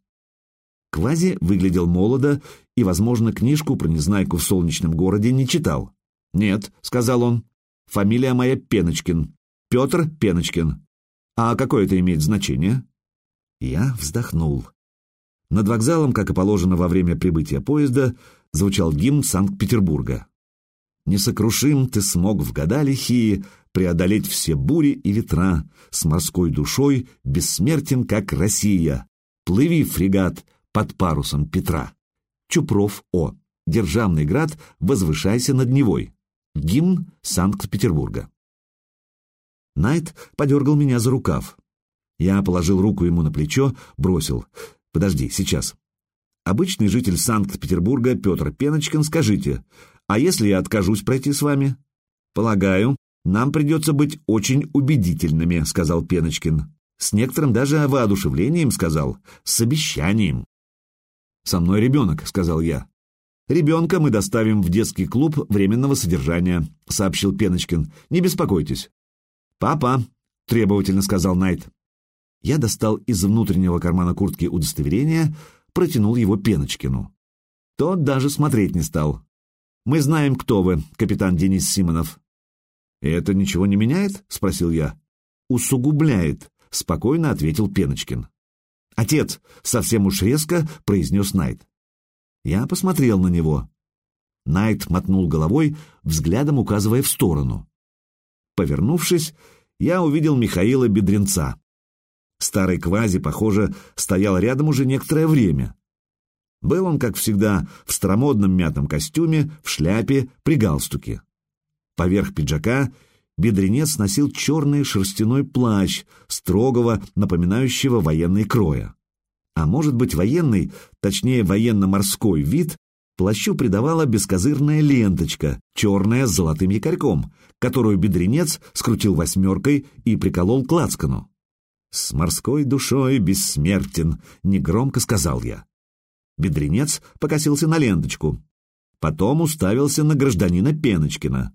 Квази выглядел молодо и, возможно, книжку про Незнайку в солнечном городе не читал. «Нет», — сказал он, — «фамилия моя Пеночкин. Петр Пеночкин. А какое это имеет значение?» Я вздохнул. Над вокзалом, как и положено во время прибытия поезда, звучал гимн Санкт-Петербурга. «Несокрушим ты смог в года лихие преодолеть все бури и ветра, с морской душой бессмертен, как Россия. Плыви, фрегат, под парусом Петра. Чупров О. Державный град, возвышайся над Невой. Гимн Санкт-Петербурга. Найт подергал меня за рукав. Я положил руку ему на плечо, бросил. «Подожди, сейчас». Обычный житель Санкт-Петербурга Петр Пеночкин, скажите, а если я откажусь пройти с вами? Полагаю, «Нам придется быть очень убедительными», — сказал Пеночкин. С некоторым даже воодушевлением сказал, с обещанием. «Со мной ребенок», — сказал я. «Ребенка мы доставим в детский клуб временного содержания», — сообщил Пеночкин. «Не беспокойтесь». «Папа», — требовательно сказал Найт. Я достал из внутреннего кармана куртки удостоверение, протянул его Пеночкину. Тот даже смотреть не стал. «Мы знаем, кто вы, капитан Денис Симонов. «Это ничего не меняет?» — спросил я. «Усугубляет», — спокойно ответил Пеночкин. «Отец!» — совсем уж резко произнес Найт. Я посмотрел на него. Найт мотнул головой, взглядом указывая в сторону. Повернувшись, я увидел Михаила Бедренца. Старый квази, похоже, стоял рядом уже некоторое время. Был он, как всегда, в старомодном мятом костюме, в шляпе, при галстуке. Поверх пиджака бедренец носил черный шерстяной плащ, строгого, напоминающего военный кроя. А может быть, военный, точнее военно-морской вид, плащу придавала бескозырная ленточка, черная с золотым якорьком, которую бедренец скрутил восьмеркой и приколол к лацкану. «С морской душой бессмертен», — негромко сказал я. Бедренец покосился на ленточку. Потом уставился на гражданина Пеночкина.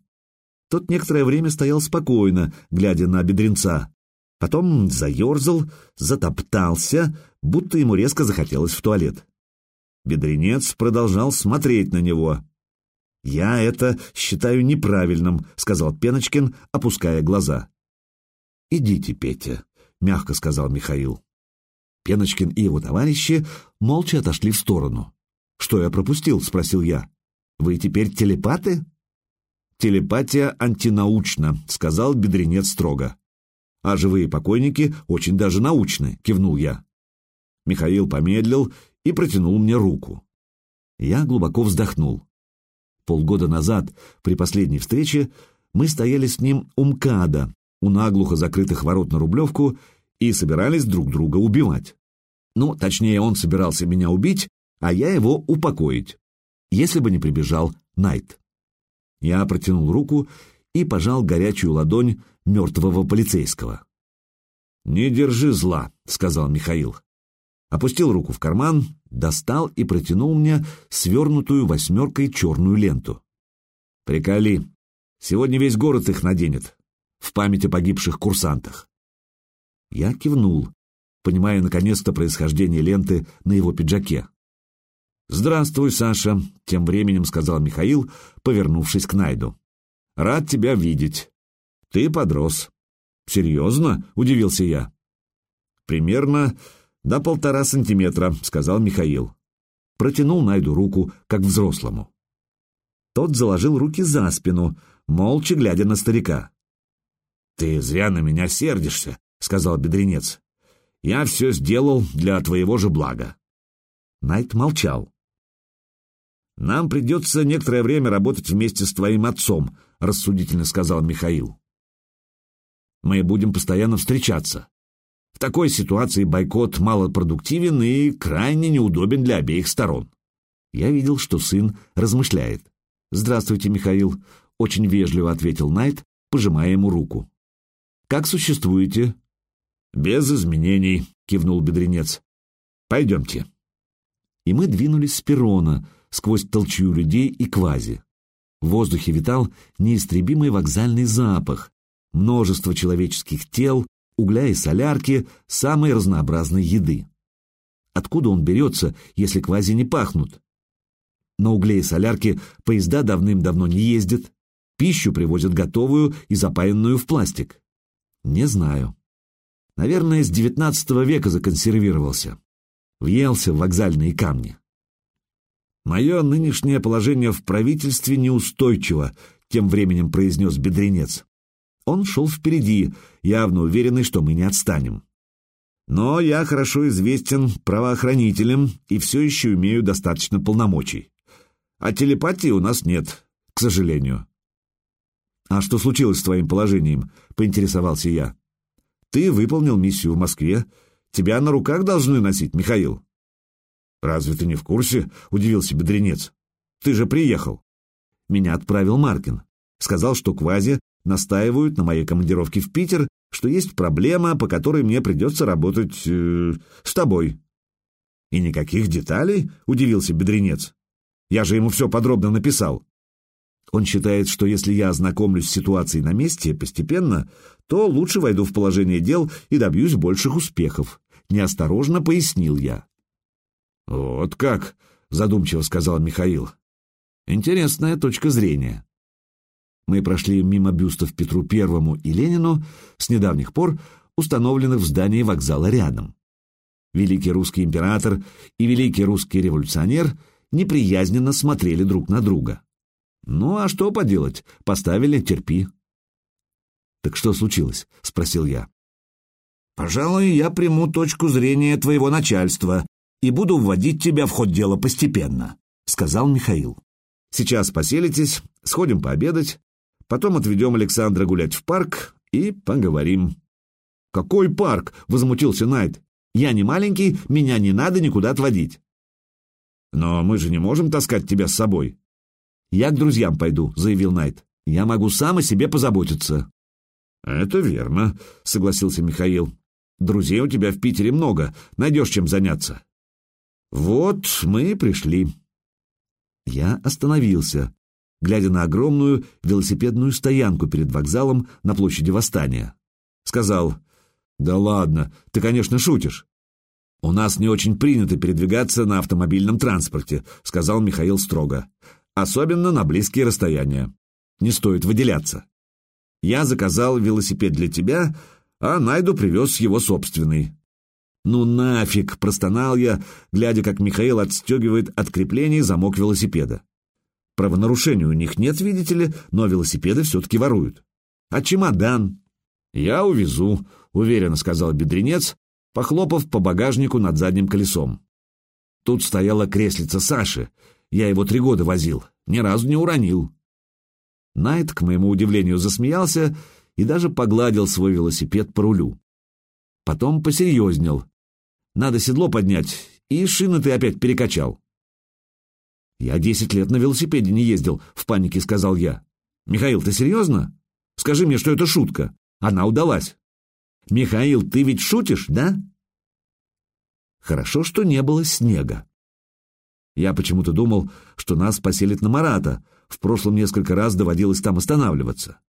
Тот некоторое время стоял спокойно, глядя на бедренца. Потом заерзал, затоптался, будто ему резко захотелось в туалет. Бедренец продолжал смотреть на него. «Я это считаю неправильным», — сказал Пеночкин, опуская глаза. «Идите, Петя», — мягко сказал Михаил. Пеночкин и его товарищи молча отошли в сторону. «Что я пропустил?» — спросил я. «Вы теперь телепаты?» «Телепатия антинаучна», — сказал бедренец строго. «А живые покойники очень даже научны», — кивнул я. Михаил помедлил и протянул мне руку. Я глубоко вздохнул. Полгода назад, при последней встрече, мы стояли с ним у МКАДа, у наглухо закрытых ворот на Рублевку, и собирались друг друга убивать. Ну, точнее, он собирался меня убить, а я его упокоить, если бы не прибежал Найт. Я протянул руку и пожал горячую ладонь мертвого полицейского. «Не держи зла», — сказал Михаил. Опустил руку в карман, достал и протянул мне свернутую восьмеркой черную ленту. «Приколи. Сегодня весь город их наденет в память о погибших курсантах. Я кивнул, понимая наконец-то происхождение ленты на его пиджаке. «Здравствуй, Саша», — тем временем сказал Михаил, повернувшись к Найду. «Рад тебя видеть. Ты подрос». «Серьезно?» — удивился я. «Примерно до полтора сантиметра», — сказал Михаил. Протянул Найду руку, как взрослому. Тот заложил руки за спину, молча глядя на старика. «Ты зря на меня сердишься», — сказал бедренец. «Я все сделал для твоего же блага». Найт молчал. «Нам придется некоторое время работать вместе с твоим отцом», — рассудительно сказал Михаил. «Мы будем постоянно встречаться. В такой ситуации бойкот малопродуктивен и крайне неудобен для обеих сторон». Я видел, что сын размышляет. «Здравствуйте, Михаил», — очень вежливо ответил Найт, пожимая ему руку. Как существуете?» «Без изменений», — кивнул бедренец. «Пойдемте». И мы двинулись с перрона, сквозь толчью людей и квази. В воздухе витал неистребимый вокзальный запах, множество человеческих тел, угля и солярки, самой разнообразной еды. Откуда он берется, если квази не пахнут? На угле и солярке поезда давным-давно не ездят, пищу привозят готовую и запаянную в пластик. Не знаю. Наверное, с девятнадцатого века законсервировался. Въелся в вокзальные камни. Мое нынешнее положение в правительстве неустойчиво, тем временем произнес бедренец. Он шел впереди, явно уверенный, что мы не отстанем. Но я хорошо известен правоохранителям и все еще имею достаточно полномочий. А телепатии у нас нет, к сожалению. «А что случилось с твоим положением?» — поинтересовался я. «Ты выполнил миссию в Москве. Тебя на руках должны носить, Михаил». «Разве ты не в курсе?» — удивился бедренец. «Ты же приехал». Меня отправил Маркин. Сказал, что Квази настаивают на моей командировке в Питер, что есть проблема, по которой мне придется работать э, с тобой. «И никаких деталей?» — удивился бедренец. «Я же ему все подробно написал». Он считает, что если я ознакомлюсь с ситуацией на месте постепенно, то лучше войду в положение дел и добьюсь больших успехов. Неосторожно пояснил я. «Вот как?» — задумчиво сказал Михаил. «Интересная точка зрения». Мы прошли мимо бюстов Петру Первому и Ленину, с недавних пор установленных в здании вокзала рядом. Великий русский император и великий русский революционер неприязненно смотрели друг на друга. Ну, а что поделать? Поставили, терпи. Так что случилось? Спросил я. Пожалуй, я приму точку зрения твоего начальства и буду вводить тебя в ход дела постепенно, сказал Михаил. Сейчас поселитесь, сходим пообедать, Потом отведем Александра гулять в парк и поговорим». «Какой парк?» — возмутился Найт. «Я не маленький, меня не надо никуда отводить». «Но мы же не можем таскать тебя с собой». «Я к друзьям пойду», — заявил Найт. «Я могу сам о себе позаботиться». «Это верно», — согласился Михаил. «Друзей у тебя в Питере много, найдешь чем заняться». «Вот мы и пришли». Я остановился, глядя на огромную велосипедную стоянку перед вокзалом на площади Восстания. Сказал, «Да ладно, ты, конечно, шутишь». «У нас не очень принято передвигаться на автомобильном транспорте», — сказал Михаил строго. «Особенно на близкие расстояния. Не стоит выделяться. Я заказал велосипед для тебя, а Найду привез его собственный. «Ну нафиг!» — простонал я, глядя, как Михаил отстегивает от креплений замок велосипеда. Правонарушений у них нет, видите ли, но велосипеды все-таки воруют. А чемодан? Я увезу, уверенно сказал бедренец, похлопав по багажнику над задним колесом. Тут стояла креслица Саши. Я его три года возил, ни разу не уронил. Найт, к моему удивлению, засмеялся и даже погладил свой велосипед по рулю. Потом посерьезнел. Надо седло поднять, и шины ты опять перекачал. Я десять лет на велосипеде не ездил, в панике сказал я. Михаил, ты серьезно? Скажи мне, что это шутка. Она удалась. Михаил, ты ведь шутишь, да? Хорошо, что не было снега. Я почему-то думал, что нас поселят на Марата. В прошлом несколько раз доводилось там останавливаться.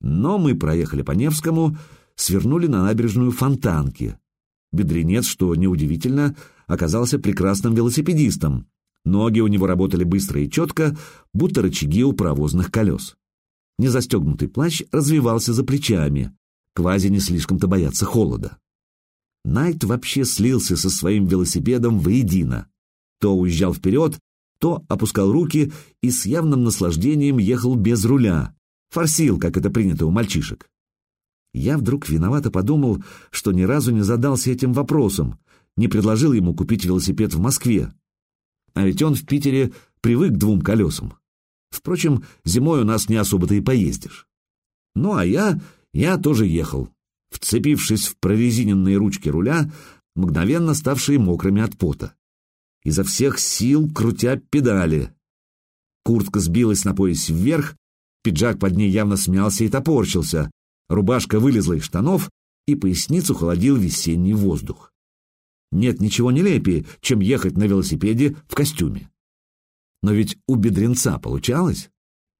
Но мы проехали по Невскому, свернули на набережную Фонтанки. Бедренец, что неудивительно, оказался прекрасным велосипедистом. Ноги у него работали быстро и четко, будто рычаги у паровозных колес. Незастегнутый плащ развивался за плечами. Квази не слишком-то боятся холода. Найт вообще слился со своим велосипедом воедино. То уезжал вперед, то опускал руки и с явным наслаждением ехал без руля. Форсил, как это принято у мальчишек. Я вдруг виновато подумал, что ни разу не задался этим вопросом, не предложил ему купить велосипед в Москве. А ведь он в Питере привык к двум колесам. Впрочем, зимой у нас не особо-то и поездишь. Ну а я, я тоже ехал, вцепившись в прорезиненные ручки руля, мгновенно ставшие мокрыми от пота. Изо всех сил крутя педали. Куртка сбилась на пояс вверх, пиджак под ней явно смялся и топорщился, Рубашка вылезла из штанов, и поясницу холодил весенний воздух. Нет ничего нелепее, чем ехать на велосипеде в костюме. Но ведь у бедренца получалось,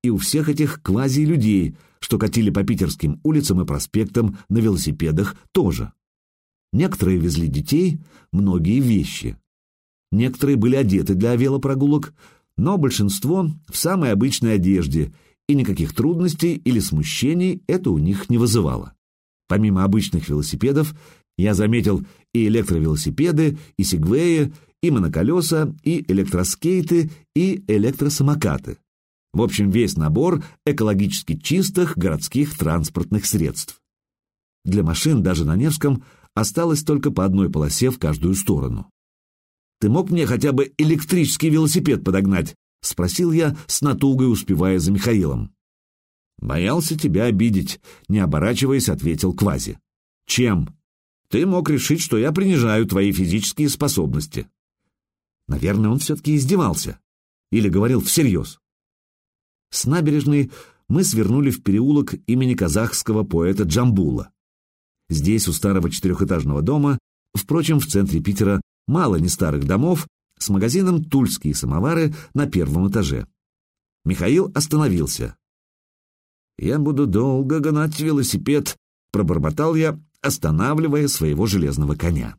и у всех этих квази-людей, что катили по питерским улицам и проспектам на велосипедах, тоже. Некоторые везли детей, многие вещи. Некоторые были одеты для велопрогулок, но большинство в самой обычной одежде и никаких трудностей или смущений это у них не вызывало. Помимо обычных велосипедов, я заметил и электровелосипеды, и сегвеи, и моноколеса, и электроскейты, и электросамокаты. В общем, весь набор экологически чистых городских транспортных средств. Для машин даже на Невском осталось только по одной полосе в каждую сторону. «Ты мог мне хотя бы электрический велосипед подогнать?» — спросил я, с натугой успевая за Михаилом. «Боялся тебя обидеть», — не оборачиваясь, ответил Квази. «Чем? Ты мог решить, что я принижаю твои физические способности». Наверное, он все-таки издевался. Или говорил всерьез. С набережной мы свернули в переулок имени казахского поэта Джамбула. Здесь, у старого четырехэтажного дома, впрочем, в центре Питера мало не старых домов, с магазином «Тульские самовары» на первом этаже. Михаил остановился. «Я буду долго гнать велосипед», — пробормотал я, останавливая своего железного коня.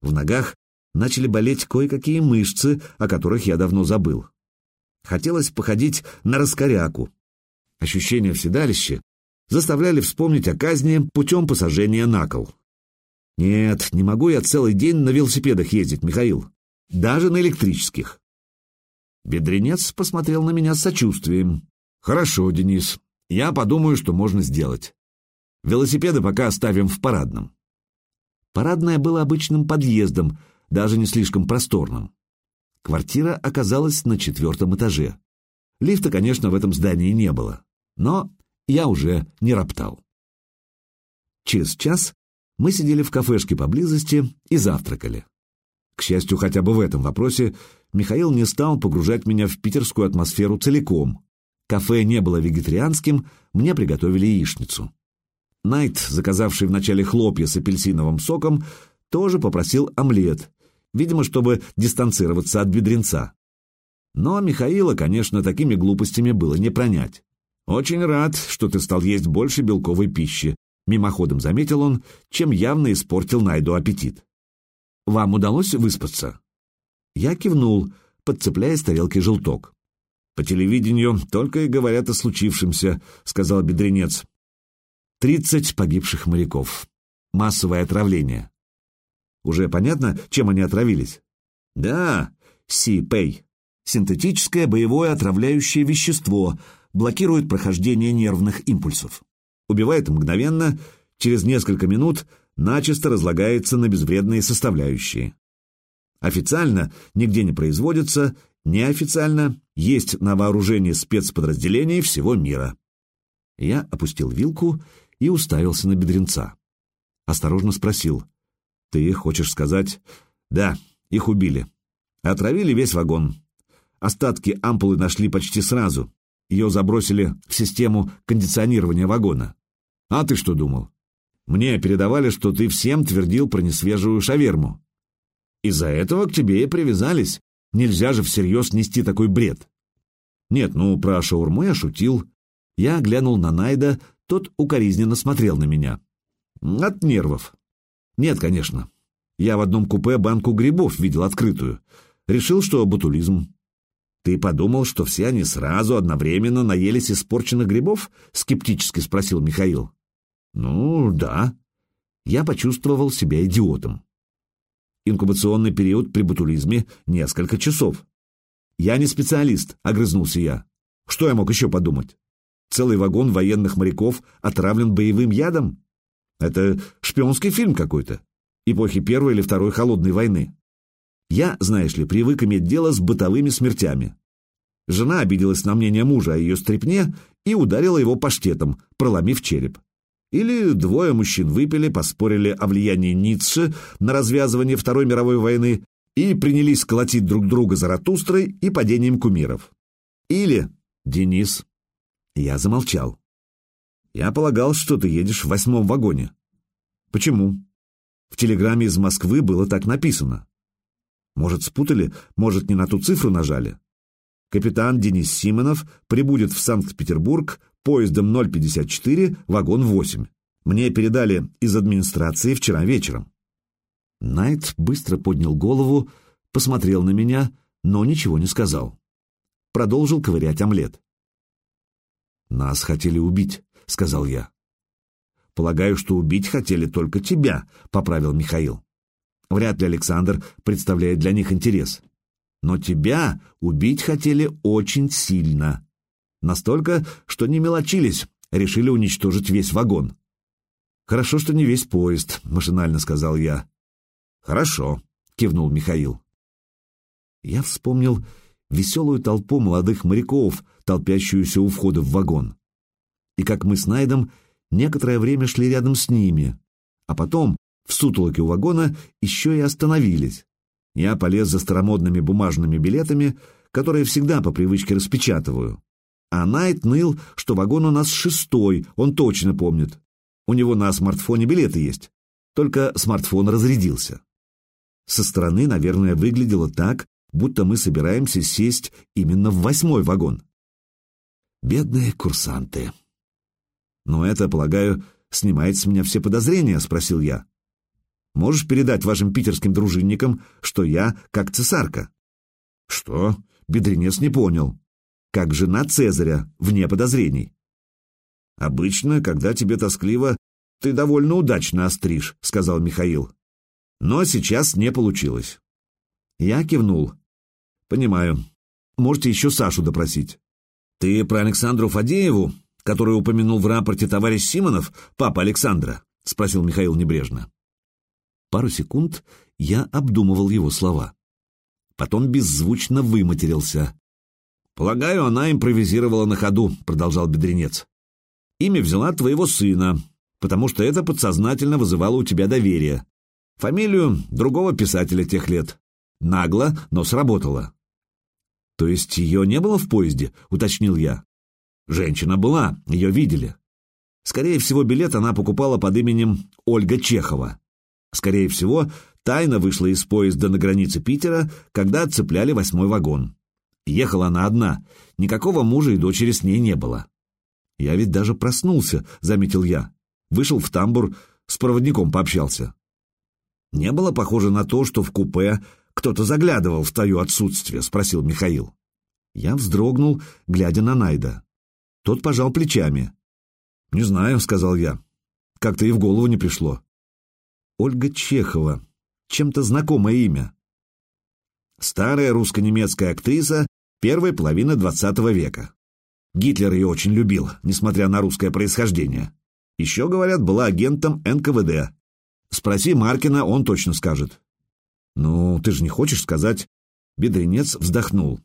В ногах начали болеть кое-какие мышцы, о которых я давно забыл. Хотелось походить на раскоряку. Ощущения в седалище заставляли вспомнить о казни путем посажения на кол. Нет, не могу я целый день на велосипедах ездить, Михаил даже на электрических. Бедренец посмотрел на меня с сочувствием. «Хорошо, Денис, я подумаю, что можно сделать. Велосипеды пока оставим в парадном». Парадное было обычным подъездом, даже не слишком просторным. Квартира оказалась на четвертом этаже. Лифта, конечно, в этом здании не было. Но я уже не роптал. Через час мы сидели в кафешке поблизости и завтракали. К счастью, хотя бы в этом вопросе Михаил не стал погружать меня в питерскую атмосферу целиком. Кафе не было вегетарианским, мне приготовили яичницу. Найт, заказавший вначале хлопья с апельсиновым соком, тоже попросил омлет, видимо, чтобы дистанцироваться от бедренца. Но Михаила, конечно, такими глупостями было не пронять. «Очень рад, что ты стал есть больше белковой пищи», — мимоходом заметил он, чем явно испортил Найду аппетит. «Вам удалось выспаться?» Я кивнул, подцепляя с тарелки желток. «По телевидению только и говорят о случившемся», — сказал бедренец. «Тридцать погибших моряков. Массовое отравление». «Уже понятно, чем они отравились?» «Да, Си-Пэй. Синтетическое боевое отравляющее вещество блокирует прохождение нервных импульсов. Убивает мгновенно, через несколько минут начисто разлагается на безвредные составляющие. Официально нигде не производится, неофициально есть на вооружении спецподразделений всего мира. Я опустил вилку и уставился на бедренца. Осторожно спросил. «Ты хочешь сказать...» «Да, их убили. Отравили весь вагон. Остатки ампулы нашли почти сразу. Ее забросили в систему кондиционирования вагона. А ты что думал? Мне передавали, что ты всем твердил про несвежую шаверму. Из-за этого к тебе и привязались. Нельзя же всерьез нести такой бред. Нет, ну, про шаурму я шутил. Я глянул на Найда, тот укоризненно смотрел на меня. От нервов. Нет, конечно. Я в одном купе банку грибов видел открытую. Решил, что ботулизм. «Ты подумал, что все они сразу, одновременно наелись испорченных грибов?» — скептически спросил Михаил. «Ну, да». Я почувствовал себя идиотом. Инкубационный период при ботулизме — несколько часов. «Я не специалист», — огрызнулся я. «Что я мог еще подумать? Целый вагон военных моряков отравлен боевым ядом? Это шпионский фильм какой-то. Эпохи Первой или Второй Холодной войны. Я, знаешь ли, привык иметь дело с бытовыми смертями. Жена обиделась на мнение мужа о ее стрепне и ударила его паштетом, проломив череп. Или двое мужчин выпили, поспорили о влиянии Ницше на развязывание Второй мировой войны и принялись колотить друг друга Заратустрой и падением кумиров. Или Денис. Я замолчал. Я полагал, что ты едешь в восьмом вагоне. Почему? В телеграмме из Москвы было так написано. Может, спутали, может, не на ту цифру нажали. Капитан Денис Симонов прибудет в Санкт-Петербург поездом 054, вагон 8. Мне передали из администрации вчера вечером. Найт быстро поднял голову, посмотрел на меня, но ничего не сказал. Продолжил ковырять омлет. «Нас хотели убить», — сказал я. «Полагаю, что убить хотели только тебя», — поправил Михаил. Вряд ли Александр представляет для них интерес. Но тебя убить хотели очень сильно. Настолько, что не мелочились, решили уничтожить весь вагон. «Хорошо, что не весь поезд», — машинально сказал я. «Хорошо», — кивнул Михаил. Я вспомнил веселую толпу молодых моряков, толпящуюся у входа в вагон. И как мы с Найдом некоторое время шли рядом с ними, а потом в сутолоке у вагона еще и остановились. Я полез за старомодными бумажными билетами, которые всегда по привычке распечатываю. А Найт ныл, что вагон у нас шестой, он точно помнит. У него на смартфоне билеты есть. Только смартфон разрядился. Со стороны, наверное, выглядело так, будто мы собираемся сесть именно в восьмой вагон. Бедные курсанты. Но это, полагаю, снимает с меня все подозрения, спросил я. Можешь передать вашим питерским дружинникам, что я как цесарка?» «Что?» — бедренец не понял. «Как жена Цезаря, вне подозрений». «Обычно, когда тебе тоскливо, ты довольно удачно остришь», — сказал Михаил. «Но сейчас не получилось». Я кивнул. «Понимаю. Можете еще Сашу допросить». «Ты про Александру Фадееву, который упомянул в рапорте товарищ Симонов, папа Александра?» — спросил Михаил небрежно. Пару секунд я обдумывал его слова. Потом беззвучно выматерился. Полагаю, она импровизировала на ходу, продолжал бедренец. Имя взяла твоего сына, потому что это подсознательно вызывало у тебя доверие. Фамилию другого писателя тех лет. Нагло, но сработало. То есть ее не было в поезде, уточнил я. Женщина была, ее видели. Скорее всего, билет она покупала под именем Ольга Чехова. Скорее всего, тайно вышла из поезда на границе Питера, когда отцепляли восьмой вагон. Ехала она одна, никакого мужа и дочери с ней не было. Я ведь даже проснулся, заметил я. Вышел в тамбур, с проводником пообщался. Не было похоже на то, что в купе кто-то заглядывал в твое отсутствие, спросил Михаил. Я вздрогнул, глядя на Найда. Тот пожал плечами. «Не знаю», — сказал я. «Как-то и в голову не пришло». Ольга Чехова. Чем-то знакомое имя. Старая русско-немецкая актриса первой половины XX века. Гитлер ее очень любил, несмотря на русское происхождение. Еще, говорят, была агентом НКВД. Спроси Маркина, он точно скажет. «Ну, ты же не хочешь сказать?» Бедренец вздохнул.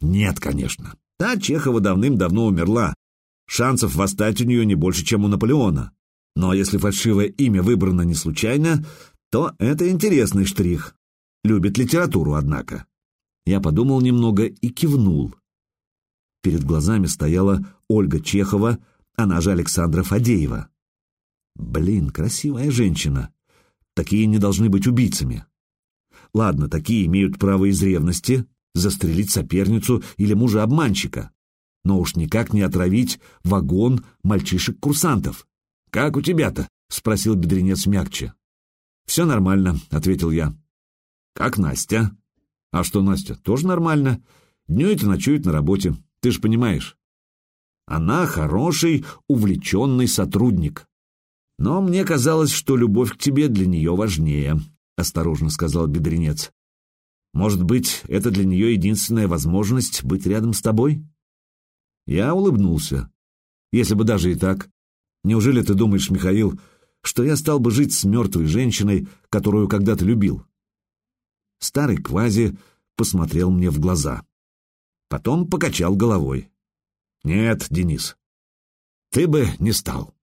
«Нет, конечно. Та Чехова давным-давно умерла, Шансов восстать у нее не больше, чем у Наполеона. Но если фальшивое имя выбрано не случайно, то это интересный штрих. Любит литературу, однако. Я подумал немного и кивнул. Перед глазами стояла Ольга Чехова, она же Александра Фадеева. Блин, красивая женщина. Такие не должны быть убийцами. Ладно, такие имеют право из ревности застрелить соперницу или мужа-обманщика но уж никак не отравить вагон мальчишек-курсантов. «Как у тебя-то?» — спросил бедренец мягче. «Все нормально», — ответил я. «Как Настя?» «А что Настя? Тоже нормально. Днюет и ночует на работе. Ты же понимаешь». «Она хороший, увлеченный сотрудник. Но мне казалось, что любовь к тебе для нее важнее», — осторожно сказал бедренец. «Может быть, это для нее единственная возможность быть рядом с тобой?» Я улыбнулся. Если бы даже и так. Неужели ты думаешь, Михаил, что я стал бы жить с мертвой женщиной, которую когда-то любил? Старый квази посмотрел мне в глаза. Потом покачал головой. Нет, Денис, ты бы не стал.